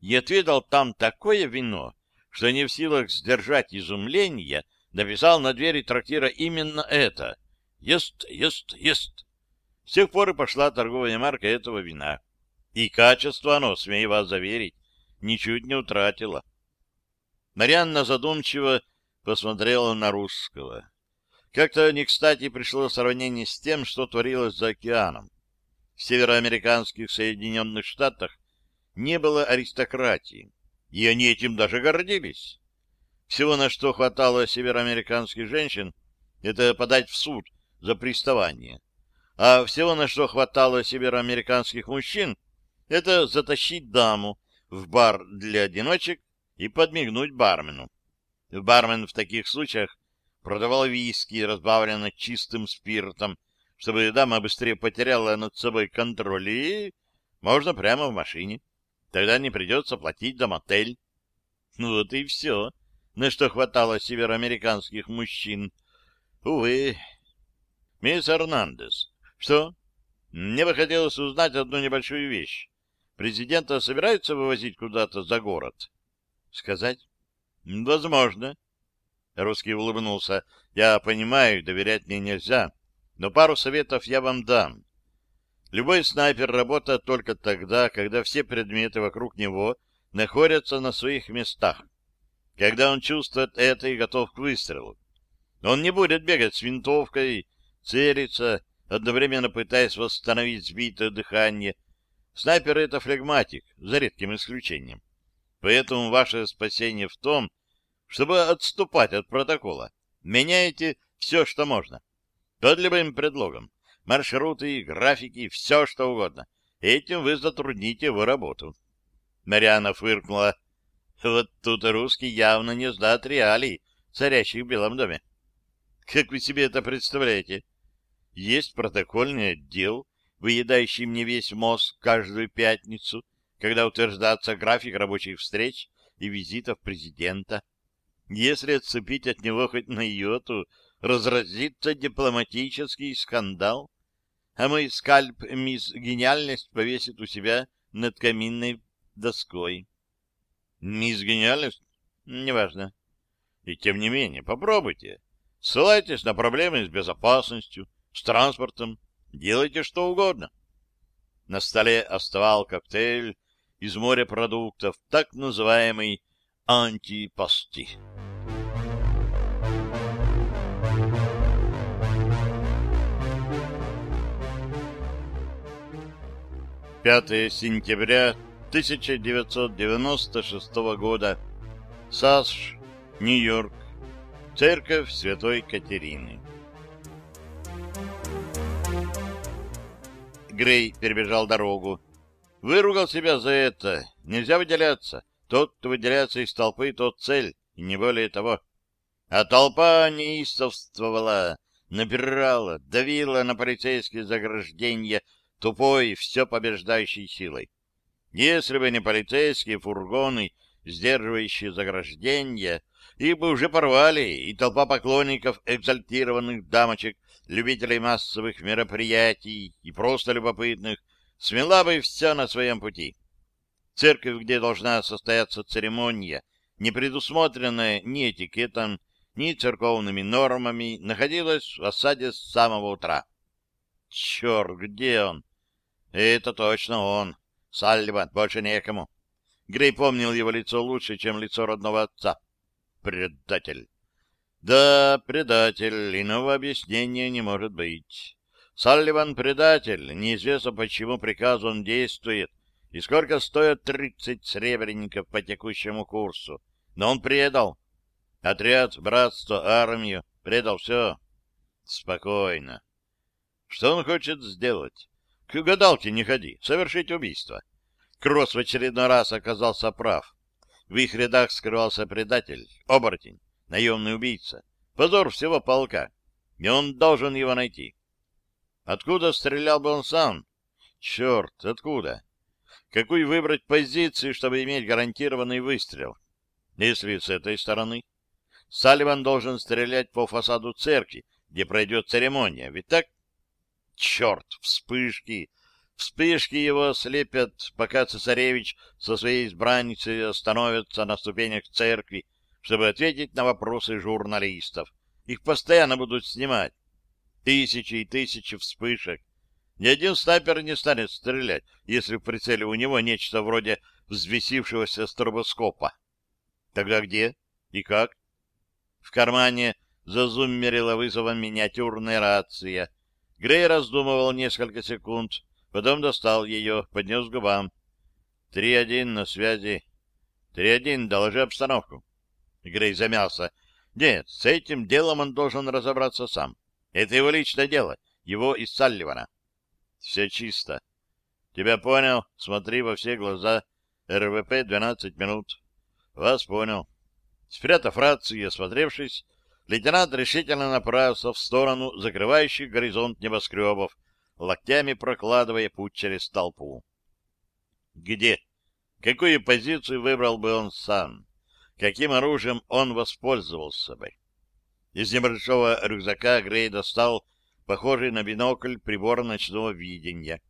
A: и отведал там такое вино, что не в силах сдержать изумление, написал на двери трактира именно это «Ест, ест, ест». С тех пор и пошла торговая марка этого вина. И качество оно, смею вас заверить, ничуть не утратило. Марианна задумчиво посмотрела на русского. Как-то не кстати пришло сравнение с тем, что творилось за океаном. В североамериканских Соединенных Штатах не было аристократии, и они этим даже гордились. Всего, на что хватало североамериканских женщин, это подать в суд за приставание. А всего, на что хватало североамериканских мужчин, это затащить даму в бар для одиночек и подмигнуть бармену. Бармен в таких случаях продавал виски, разбавленный чистым спиртом, чтобы дама быстрее потеряла над собой контроль, и можно прямо в машине. Тогда не придется платить за мотель. Вот и все, на что хватало североамериканских мужчин. Увы. Мисс Эрнандес, что? Мне бы хотелось узнать одну небольшую вещь. Президента собираются вывозить куда-то за город? Сказать? Возможно. Русский улыбнулся. Я понимаю, доверять мне нельзя, но пару советов я вам дам. Любой снайпер работает только тогда, когда все предметы вокруг него находятся на своих местах. Когда он чувствует это и готов к выстрелу. Он не будет бегать с винтовкой, целиться, одновременно пытаясь восстановить сбитое дыхание. Снайпер — это флегматик, за редким исключением. Поэтому ваше спасение в том, чтобы отступать от протокола. Меняйте все, что можно. Под любым предлогом. Маршруты, графики, все, что угодно. Этим вы затрудните его работу. Мариана фыркнула. Вот тут русский явно не сдат реалий, царящих в Белом доме. Как вы себе это представляете? Есть протокольный отдел, выедающий мне весь мозг каждую пятницу, когда утверждается график рабочих встреч и визитов президента. Если отцепить от него хоть на йоту, разразится дипломатический скандал, а мой скальп мисс Гениальность повесит у себя над каминной доской. Мисс Гениальность? Неважно. И тем не менее, попробуйте. Ссылайтесь на проблемы с безопасностью, с транспортом, делайте что угодно. На столе оставал коктейль из морепродуктов, так называемый антипасти. 5 сентября 1996 года. САСШ, Нью-Йорк. Церковь Святой Катерины. Грей перебежал дорогу. Выругал себя за это. Нельзя выделяться. Тот, кто выделяется из толпы, тот цель, и не более того. А толпа неистовствовала, набирала, давила на полицейские заграждения, тупой, все побеждающей силой. Если бы не полицейские фургоны, сдерживающие заграждения, их бы уже порвали, и толпа поклонников экзальтированных дамочек, любителей массовых мероприятий и просто любопытных, смела бы все на своем пути. Церковь, где должна состояться церемония, не предусмотренная ни этикетом, ни церковными нормами, находилась в осаде с самого утра. Черт, где он? Это точно он. Салливан, больше некому. Грей помнил его лицо лучше, чем лицо родного отца. Предатель. Да, предатель, иного объяснения не может быть. Салливан предатель, неизвестно, почему приказ он действует, и сколько стоит тридцать сребреников по текущему курсу. Но он предал. Отряд, братство, армию, предал все. Спокойно. Что он хочет сделать? К гадалке не ходи, совершить убийство. Кросс в очередной раз оказался прав. В их рядах скрывался предатель, оборотень, наемный убийца. Позор всего полка. И он должен его найти. Откуда стрелял бы он сам? Черт, откуда? Какую выбрать позицию, чтобы иметь гарантированный выстрел? Если с этой стороны. Салливан должен стрелять по фасаду церкви, где пройдет церемония, ведь так? Черт, вспышки! Вспышки его слепят, пока цесаревич со своей избранницей остановится на ступенях церкви, чтобы ответить на вопросы журналистов. Их постоянно будут снимать. Тысячи и тысячи вспышек. Ни один снайпер не станет стрелять, если в прицеле у него нечто вроде взвесившегося стробоскопа. Тогда где? И как? В кармане зазуммерила вызовом миниатюрная рация. Грей раздумывал несколько секунд, потом достал ее, поднес к губам. «Три один на связи. Три один, доложи обстановку». Грей замялся. «Нет, с этим делом он должен разобраться сам. Это его личное дело, его и Салливана». «Все чисто. Тебя понял. Смотри во все глаза. РВП 12 минут». «Вас понял». Спрятав рацию и осмотревшись, лейтенант решительно направился в сторону закрывающих горизонт небоскребов, локтями прокладывая путь через толпу. Где? Какую позицию выбрал бы он сам? Каким оружием он воспользовался бы? Из небольшого рюкзака Грей достал похожий на бинокль прибор ночного видения.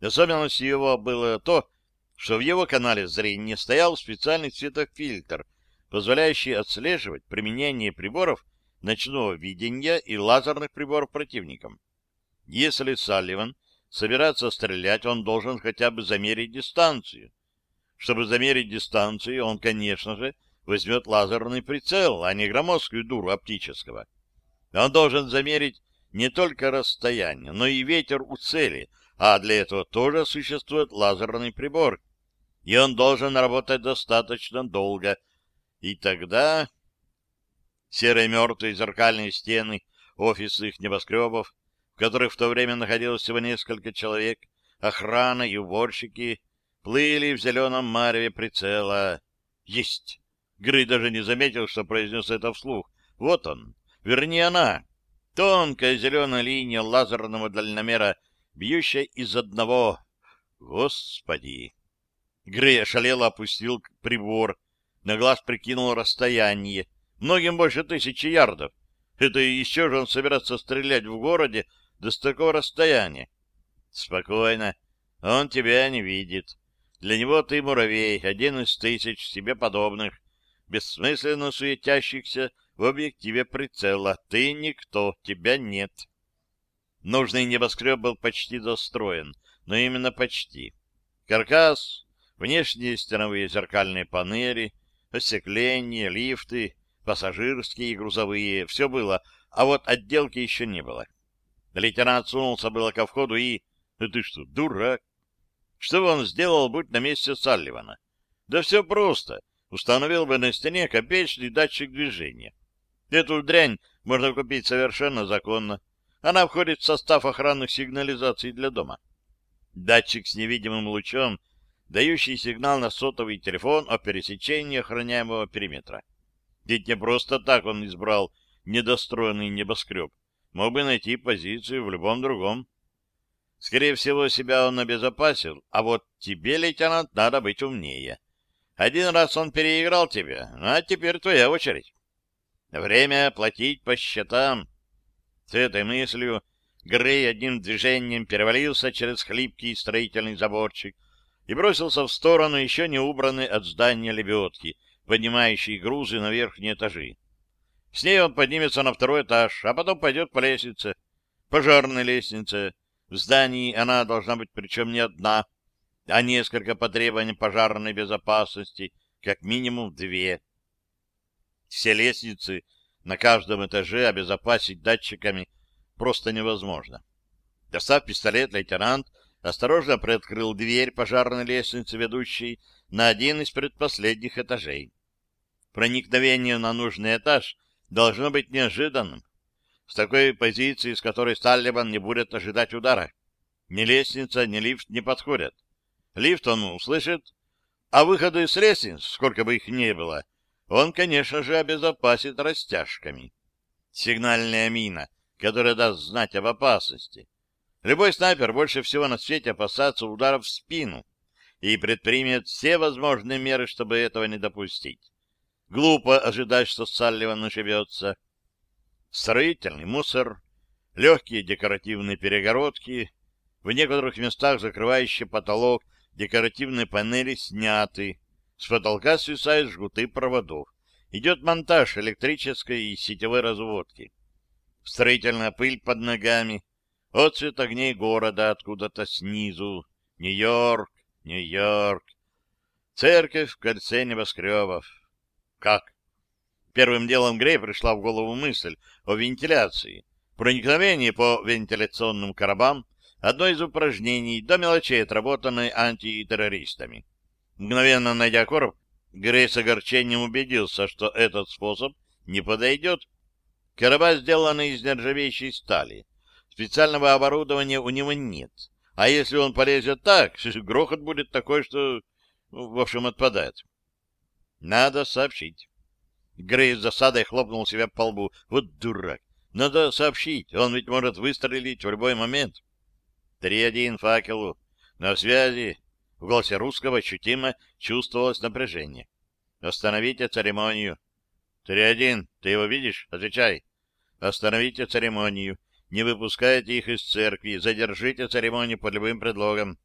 A: Особенностью его было то, что в его канале зрения стоял специальный светофильтр, позволяющий отслеживать применение приборов ночного видения и лазерных приборов противникам. Если Салливан собирается стрелять, он должен хотя бы замерить дистанцию. Чтобы замерить дистанцию, он, конечно же, возьмет лазерный прицел, а не громоздкую дуру оптического. Он должен замерить не только расстояние, но и ветер у цели, а для этого тоже существует лазерный прибор. И он должен работать достаточно долго, и тогда серые мертвые зеркальные стены офисных небоскребов, в которых в то время находилось всего несколько человек, охрана и уборщики, плыли в зеленом мареве прицела. Есть! Грей даже не заметил, что произнес это вслух. Вот он, вернее она, тонкая зеленая линия лазерного дальномера, бьющая из одного. Господи! Грей ошалело опустил прибор, на глаз прикинул расстояние. Многим больше тысячи ярдов. Это еще же он собирается стрелять в городе до с такого расстояния. Спокойно. Он тебя не видит. Для него ты муравей, один из тысяч себе подобных, бессмысленно суетящихся в объективе прицела. Ты никто, тебя нет. Нужный небоскреб был почти достроен, но именно почти. Каркас, внешние стеновые зеркальные панели, остекление, лифты, пассажирские и грузовые, все было, а вот отделки еще не было. Лейтенант сунулся было ко входу и... Ну ты что, дурак? Что бы он сделал, будь на месте Салливана? Да все просто. Установил бы на стене копеечный датчик движения. Эту дрянь можно купить совершенно законно. Она входит в состав охранных сигнализаций для дома. Датчик с невидимым лучом дающий сигнал на сотовый телефон о пересечении охраняемого периметра. Ведь не просто так он избрал недостроенный небоскреб. Мог бы найти позицию в любом другом. Скорее всего, себя он обезопасил, а вот тебе, лейтенант, надо быть умнее. Один раз он переиграл тебя, а теперь твоя очередь. Время платить по счетам. С этой мыслью Грей одним движением перевалился через хлипкий строительный заборчик, и бросился в сторону еще не убранной от здания лебедки, поднимающей грузы на верхние этажи. С ней он поднимется на второй этаж, а потом пойдет по лестнице. Пожарной лестнице. В здании она должна быть причем не одна, а несколько по требованиям пожарной безопасности, как минимум две. Все лестницы на каждом этаже обезопасить датчиками просто невозможно. Достав пистолет, лейтенант осторожно приоткрыл дверь пожарной лестницы, ведущей на один из предпоследних этажей. Проникновение на нужный этаж должно быть неожиданным. С такой позиции, с которой Сталлибан не будет ожидать удара. Ни лестница, ни лифт не подходят. Лифт он услышит, а выходы с лестниц, сколько бы их ни было, он, конечно же, обезопасит растяжками. Сигнальная мина, которая даст знать об опасности. Любой снайпер больше всего на свете опасается ударов в спину и предпримет все возможные меры, чтобы этого не допустить. Глупо ожидать, что Салливан ошибется. Строительный мусор, легкие декоративные перегородки, в некоторых местах закрывающие потолок декоративные панели сняты, с потолка свисают жгуты проводов. Идет монтаж электрической и сетевой разводки. Строительная пыль под ногами, Отцвет огней города откуда-то снизу. Нью-Йорк, Нью-Йорк. Церковь в кольце небоскребов. Как? Первым делом Грей пришла в голову мысль о вентиляции. Проникновение по вентиляционным коробам — одно из упражнений, до мелочей отработанной антитеррористами. Мгновенно найдя короб, Грей с огорчением убедился, что этот способ не подойдет. Короба сделаны из нержавеющей стали. Специального оборудования у него нет. А если он полезет так, грохот будет такой, что, ну, в общем, отпадает. Надо сообщить. Грей с засадой хлопнул себя по лбу. Вот дурак. Надо сообщить. Он ведь может выстрелить в любой момент. Три-один факелу. На связи. В голосе русского ощутимо чувствовалось напряжение. Остановите церемонию. Три-один. Ты его видишь? Отвечай. Остановите церемонию. Не выпускайте их из церкви. Задержите церемонию под любым предлогом.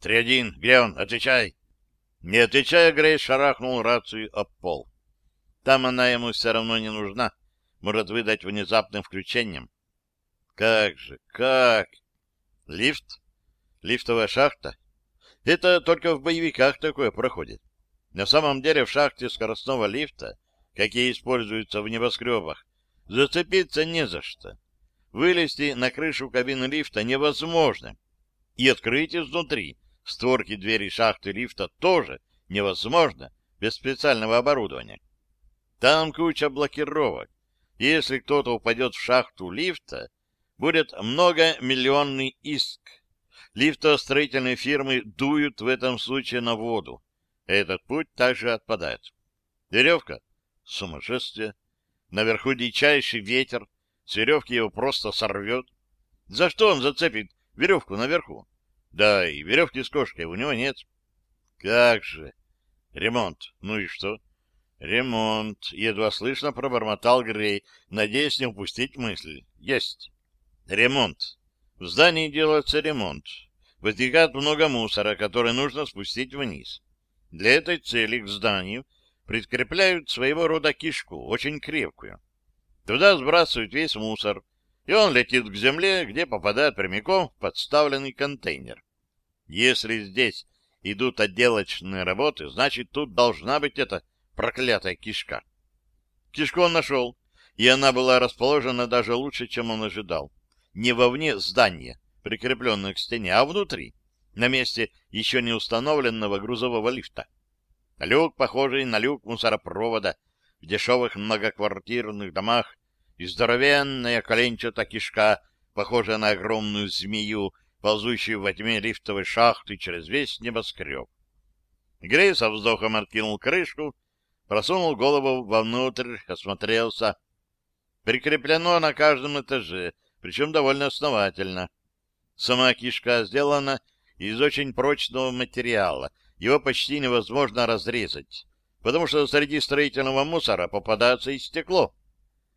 A: Три-один. Где он? Отвечай. Не отвечая, Грей шарахнул рацию об пол. Там она ему все равно не нужна. Может выдать внезапным включением. Как же, как? Лифт? Лифтовая шахта? Это только в боевиках такое проходит. На самом деле в шахте скоростного лифта, какие используются в небоскребах, зацепиться не за что. Вылезти на крышу кабины лифта невозможно. И открыть изнутри створки двери шахты лифта тоже невозможно без специального оборудования. Там куча блокировок. Если кто-то упадет в шахту лифта, будет многомиллионный иск. Лифтостроительные фирмы дуют в этом случае на воду. Этот путь также отпадает. Веревка — сумасшествие. Наверху дичайший ветер. С веревки его просто сорвет. За что он зацепит веревку наверху? Да, и веревки с кошкой у него нет. Как же? Ремонт. Ну и что? Ремонт. Едва слышно пробормотал Грей, надеясь не упустить мысль. Есть. Ремонт. В здании делается ремонт. Возникает много мусора, который нужно спустить вниз. Для этой цели к зданию прикрепляют своего рода кишку, очень крепкую. Туда сбрасывают весь мусор, и он летит к земле, где попадает прямиком в подставленный контейнер. Если здесь идут отделочные работы, значит, тут должна быть эта проклятая кишка. Кишку он нашел, и она была расположена даже лучше, чем он ожидал. Не вовне здания, прикрепленного к стене, а внутри, на месте еще не установленного грузового лифта. Люк, похожий на люк мусоропровода в дешевых многоквартирных домах, и здоровенная коленчатая кишка, похожая на огромную змею, ползущую во тьме лифтовой шахты через весь небоскреб. Грей со вздохом откинул крышку просунул голову вовнутрь, осмотрелся. Прикреплено на каждом этаже, причем довольно основательно. Сама кишка сделана из очень прочного материала, его почти невозможно разрезать, потому что среди строительного мусора попадается и стекло.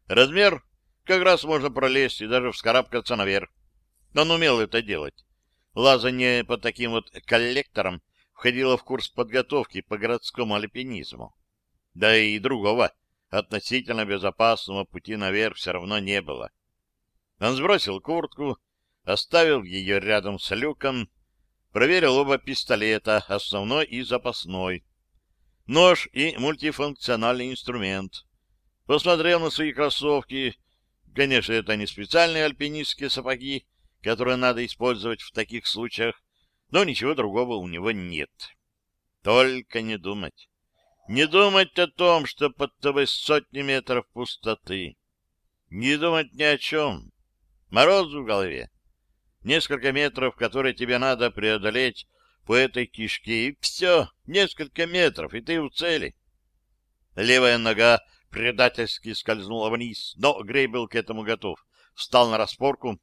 A: Размер как раз можно пролезть и даже вскарабкаться наверх. Он умел это делать. Лазание по таким вот коллекторам входило в курс подготовки по городскому альпинизму. Да и другого, относительно безопасного пути наверх все равно не было. Он сбросил куртку, оставил ее рядом с люком, проверил оба пистолета, основной и запасной, нож и мультифункциональный инструмент. Посмотрел на свои кроссовки. Конечно, это не специальные альпинистские сапоги, которые надо использовать в таких случаях, но ничего другого у него нет. Только не думать. Не думать о том, что под тобой сотни метров пустоты. Не думать ни о чем. Мороз в голове. Несколько метров, которые тебе надо преодолеть по этой кишке, и все, несколько метров, и ты у цели. Левая нога предательски скользнула вниз, но Грей был к этому готов. Встал на распорку.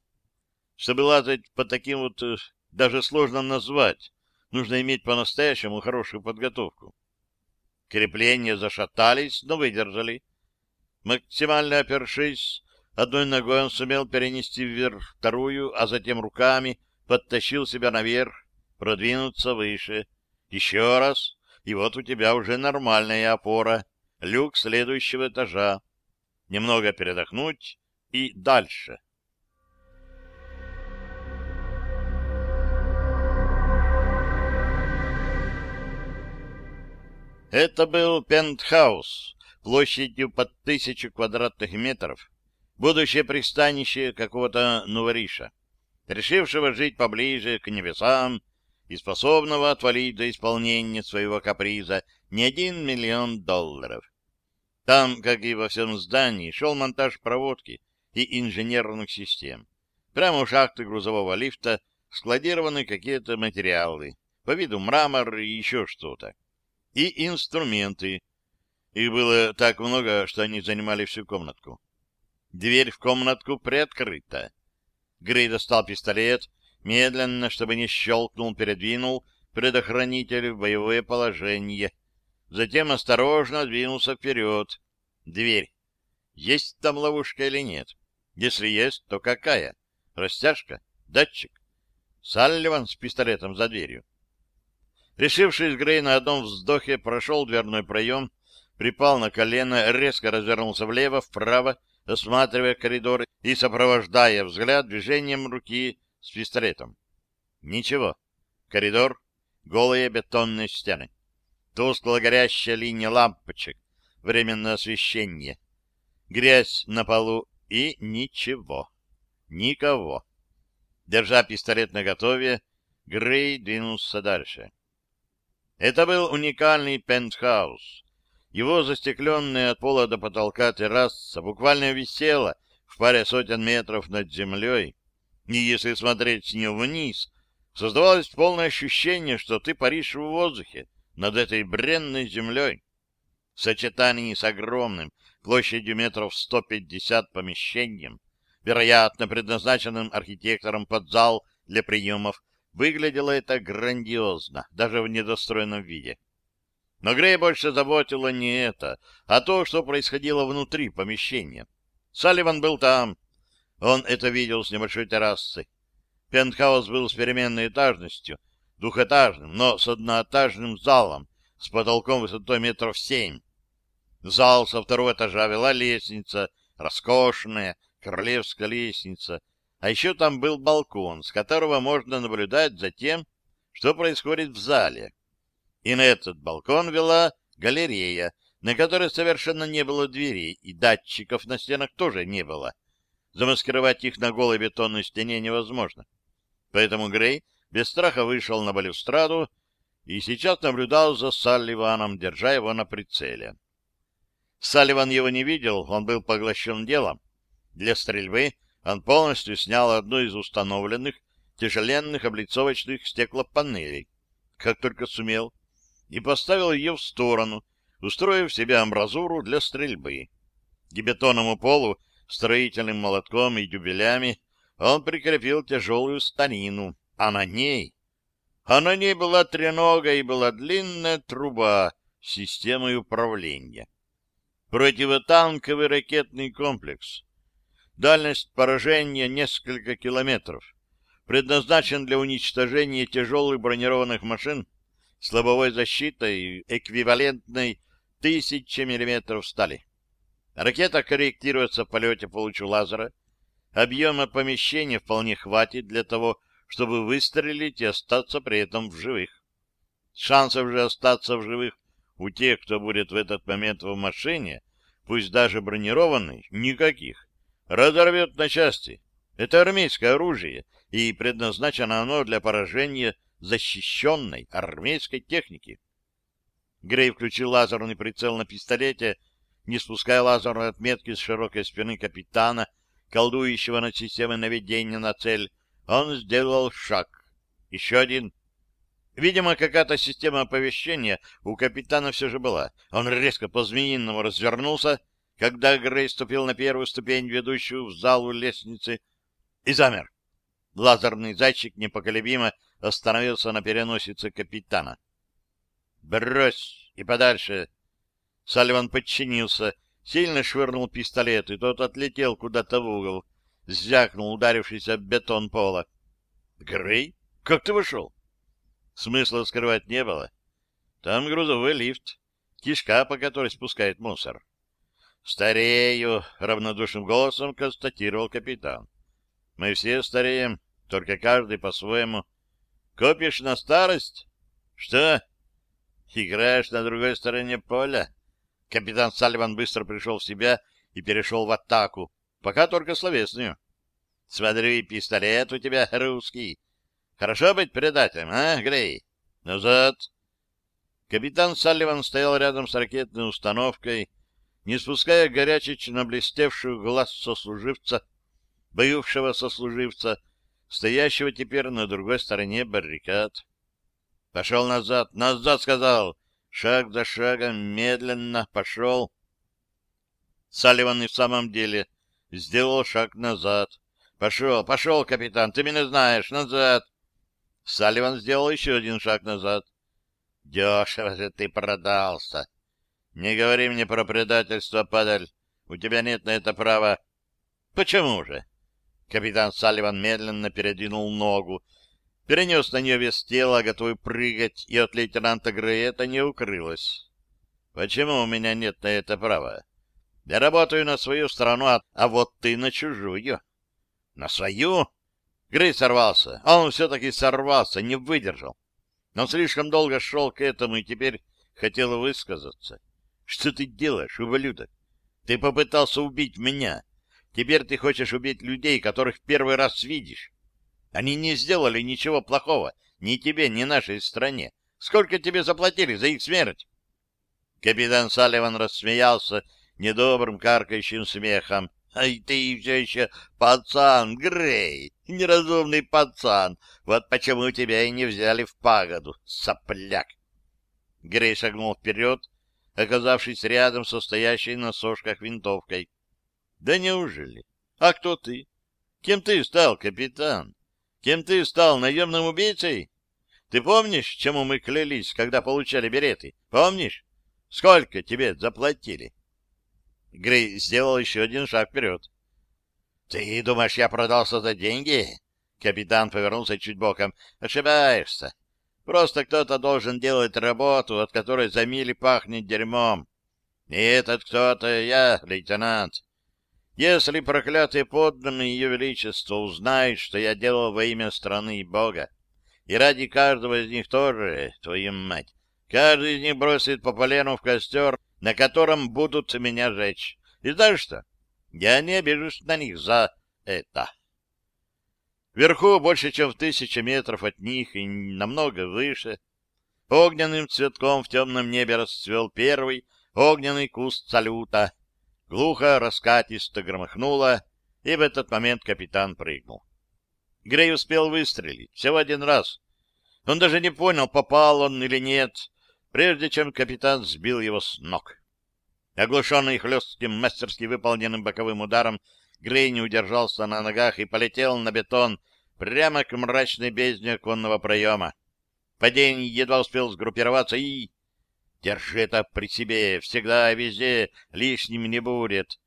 A: Чтобы лазать по таким вот, э, даже сложно назвать, нужно иметь по-настоящему хорошую подготовку. Крепления зашатались, но выдержали. Максимально опершись, одной ногой он сумел перенести вверх вторую, а затем руками подтащил себя наверх, продвинуться выше. Еще раз, и вот у тебя уже нормальная опора, люк следующего этажа. Немного передохнуть и дальше. Это был пентхаус, площадью под тысячу квадратных метров, будущее пристанище какого-то новориша, решившего жить поближе к небесам и способного отвалить до исполнения своего каприза не один миллион долларов. Там, как и во всем здании, шел монтаж проводки и инженерных систем. Прямо у шахты грузового лифта складированы какие-то материалы, по виду мрамор и еще что-то. И инструменты. Их было так много, что они занимали всю комнатку. Дверь в комнатку приоткрыта. Грей достал пистолет, медленно, чтобы не щелкнул, передвинул предохранитель в боевое положение. Затем осторожно двинулся вперед. Дверь. Есть там ловушка или нет? Если есть, то какая? Растяжка? Датчик? Салливан с пистолетом за дверью. Решившись, Грей на одном вздохе прошел дверной проем, припал на колено, резко развернулся влево, вправо, осматривая коридор и сопровождая взгляд движением руки с пистолетом. Ничего. Коридор, голые бетонные стены. Тускло горящая линия лампочек, временное освещение. Грязь на полу и ничего. Никого. Держа пистолет наготове, Грей двинулся дальше. Это был уникальный пентхаус. Его застекленная от пола до потолка терраса буквально висела в паре сотен метров над землей, и если смотреть с нее вниз, создавалось полное ощущение, что ты паришь в воздухе над этой бренной землей. В сочетании с огромным площадью метров 150 помещением, вероятно, предназначенным архитектором под зал для приемов, выглядело это грандиозно, даже в недостроенном виде. Но Грей больше заботило не это, а то, что происходило внутри помещения. Салливан был там. Он это видел с небольшой террасы. Пентхаус был с переменной этажностью, двухэтажным, но с одноэтажным залом, с потолком высотой метров семь. Зал со второго этажа вела лестница, роскошная, королевская лестница, а еще там был балкон, с которого можно наблюдать за тем, что происходит в зале и на этот балкон вела галерея, на которой совершенно не было дверей, и датчиков на стенах тоже не было. Замаскировать их на голой бетонной стене невозможно. Поэтому Грей без страха вышел на балюстраду и сейчас наблюдал за Салливаном, держа его на прицеле. Салливан его не видел, он был поглощен делом. Для стрельбы он полностью снял одну из установленных тяжеленных облицовочных стеклопанелей, как только сумел, и поставил ее в сторону, устроив себе амбразуру для стрельбы. К бетонному полу строительным молотком и дюбелями он прикрепил тяжелую станину, а на ней... А на ней была тренога и была длинная труба с системой управления. Противотанковый ракетный комплекс. Дальность поражения несколько километров. Предназначен для уничтожения тяжелых бронированных машин с лобовой защитой, эквивалентной тысяче миллиметров стали. Ракета корректируется в полете по лучу лазера. Объема помещения вполне хватит для того, чтобы выстрелить и остаться при этом в живых. Шансов же остаться в живых у тех, кто будет в этот момент в машине, пусть даже бронированный, никаких. Разорвет на части. Это армейское оружие, и предназначено оно для поражения защищенной армейской техники. Грей включил лазерный прицел на пистолете, не спуская лазерной отметки с широкой спины капитана, колдующего над системой наведения на цель, он сделал шаг. Еще один. Видимо, какая-то система оповещения у капитана все же была. Он резко по-змеиному развернулся, когда Грей ступил на первую ступень, ведущую в залу лестницы, и замер. Лазерный зайчик непоколебимо остановился на переносице капитана. «Брось! И подальше!» Салливан подчинился, сильно швырнул пистолет, и тот отлетел куда-то в угол, звякнул, ударившись об бетон пола. «Грей? Как ты вышел?» Смысла скрывать не было. Там грузовой лифт, кишка, по которой спускает мусор. «Старею!» — равнодушным голосом констатировал капитан. «Мы все стареем, только каждый по-своему. Копишь на старость? Что? Играешь на другой стороне поля? Капитан Салливан быстро пришел в себя и перешел в атаку, пока только словесную. — Смотри, пистолет у тебя русский. Хорошо быть предателем, а, Грей? Назад! Капитан Салливан стоял рядом с ракетной установкой, не спуская горячечно блестевших глаз сослуживца, бывшего сослуживца, стоящего теперь на другой стороне баррикад. Пошел назад, назад, сказал, шаг за шагом, медленно пошел. Салливан и в самом деле сделал шаг назад. Пошел, пошел, капитан, ты меня знаешь, назад. Салливан сделал еще один шаг назад. Дешево же ты продался. Не говори мне про предательство, падаль. У тебя нет на это права. Почему же? Капитан Салливан медленно передвинул ногу, перенес на нее вес тела, готовый прыгать, и от лейтенанта Грея это не укрылось. Почему у меня нет на это права? Я работаю на свою страну, а, а вот ты на чужую. На свою? Грей сорвался, он все-таки сорвался, не выдержал. Но слишком долго шел к этому и теперь хотел высказаться. Что ты делаешь, ублюдок? Ты попытался убить меня. Теперь ты хочешь убить людей, которых первый раз видишь. Они не сделали ничего плохого ни тебе, ни нашей стране. Сколько тебе заплатили за их смерть? Капитан Салливан рассмеялся недобрым каркающим смехом. Ай, ты все еще пацан, Грей, неразумный пацан. Вот почему тебя и не взяли в пагоду, сопляк. Грей шагнул вперед, оказавшись рядом со стоящей на сошках винтовкой. Да неужели? А кто ты? Кем ты стал, капитан? Кем ты стал, наемным убийцей? Ты помнишь, чему мы клялись, когда получали береты? Помнишь? Сколько тебе заплатили? Грей сделал еще один шаг вперед. — Ты думаешь, я продался за деньги? Капитан повернулся чуть боком. — Ошибаешься. Просто кто-то должен делать работу, от которой за мили пахнет дерьмом. И этот кто-то я, лейтенант. Если проклятые подданные Ее Величества узнают, что я делал во имя страны и Бога, и ради каждого из них тоже, твою мать, каждый из них бросит по полену в костер, на котором будут меня жечь. И знаешь что? Я не обижусь на них за это. Вверху, больше чем в тысячи метров от них и намного выше, огненным цветком в темном небе расцвел первый огненный куст салюта. Глухо, раскатисто громыхнуло, и в этот момент капитан прыгнул. Грей успел выстрелить всего один раз. Он даже не понял, попал он или нет, прежде чем капитан сбил его с ног. Оглушенный хлестким мастерски выполненным боковым ударом, Грей не удержался на ногах и полетел на бетон прямо к мрачной бездне оконного проема. Падение едва успел сгруппироваться и... Держи это при себе, всегда и везде, лишним не будет.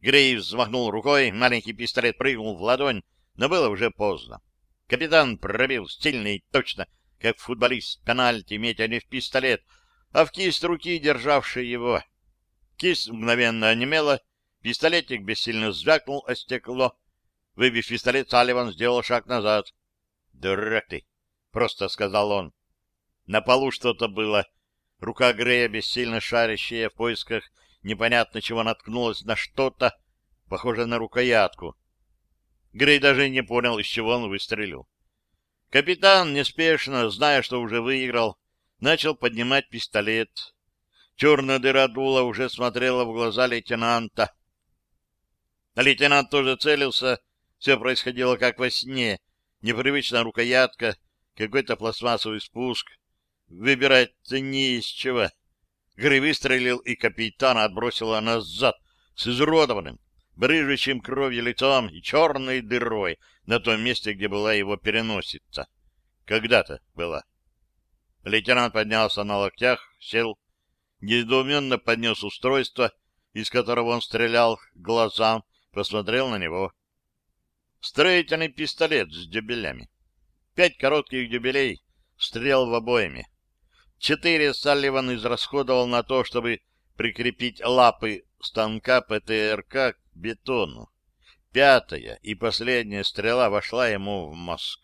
A: Грей взмахнул рукой, маленький пистолет прыгнул в ладонь, но было уже поздно. Капитан пробил стильно и точно, как футболист пенальти, метя не в пистолет, а в кисть руки, державшей его. Кисть мгновенно онемела, пистолетик бессильно звякнул о стекло. Выбив пистолет, Салливан сделал шаг назад. — Дурак ты! — просто сказал он. На полу что-то было. Рука Грея, бессильно шарящая в поисках непонятно чего, наткнулась на что-то, похожее на рукоятку. Грей даже не понял, из чего он выстрелил. Капитан, неспешно, зная, что уже выиграл, начал поднимать пистолет. Черная дыра дула уже смотрела в глаза лейтенанта. Лейтенант тоже целился. Все происходило как во сне. Непривычная рукоятка, какой-то пластмассовый спуск. Выбирать-то не из чего. Грей выстрелил, и капитана отбросило назад с изуродованным, брыжущим кровью лицом и черной дырой на том месте, где была его переносица. Когда-то была. Лейтенант поднялся на локтях, сел, недоуменно поднес устройство, из которого он стрелял, глазам, посмотрел на него. Строительный пистолет с дюбелями. Пять коротких дюбелей, стрел в обоими. Четыре Салливан израсходовал на то, чтобы прикрепить лапы станка ПТРК к бетону. Пятая и последняя стрела вошла ему в мозг.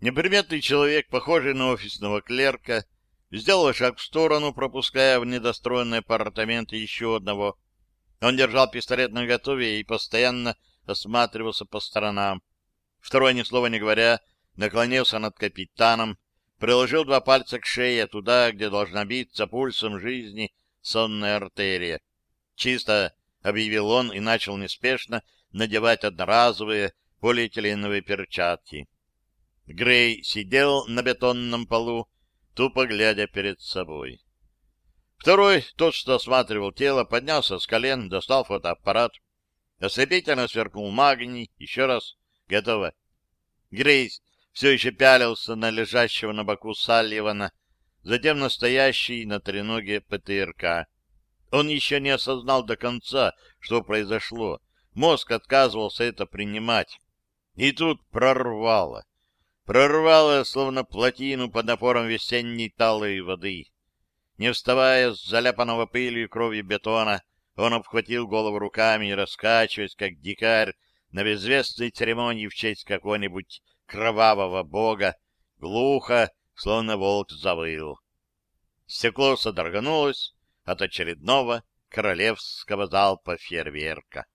A: Неприметный человек, похожий на офисного клерка, сделал шаг в сторону, пропуская в недостроенные апартаменты еще одного. Он держал пистолет наготове и постоянно осматривался по сторонам. Второй, ни слова не говоря, наклонился над капитаном, приложил два пальца к шее, туда, где должна биться пульсом жизни сонная артерия. «Чисто», — объявил он и начал неспешно надевать одноразовые полиэтиленовые перчатки. Грей сидел на бетонном полу, тупо глядя перед собой. Второй, тот, что осматривал тело, поднялся с колен, достал фотоаппарат. Ослепительно сверкнул магний. Еще раз. Готово. Грейс все еще пялился на лежащего на боку Салливана, затем настоящий на треноге ПТРК. Он еще не осознал до конца, что произошло. Мозг отказывался это принимать. И тут прорвало. Прорвало, словно плотину под напором весенней талой воды. Не вставая с заляпанного пылью и кровью бетона, он обхватил голову руками и, раскачиваясь, как дикарь, на безвестной церемонии в честь какого-нибудь кровавого бога, глухо, словно волк завыл. Стекло содрогнулось от очередного королевского залпа фейерверка.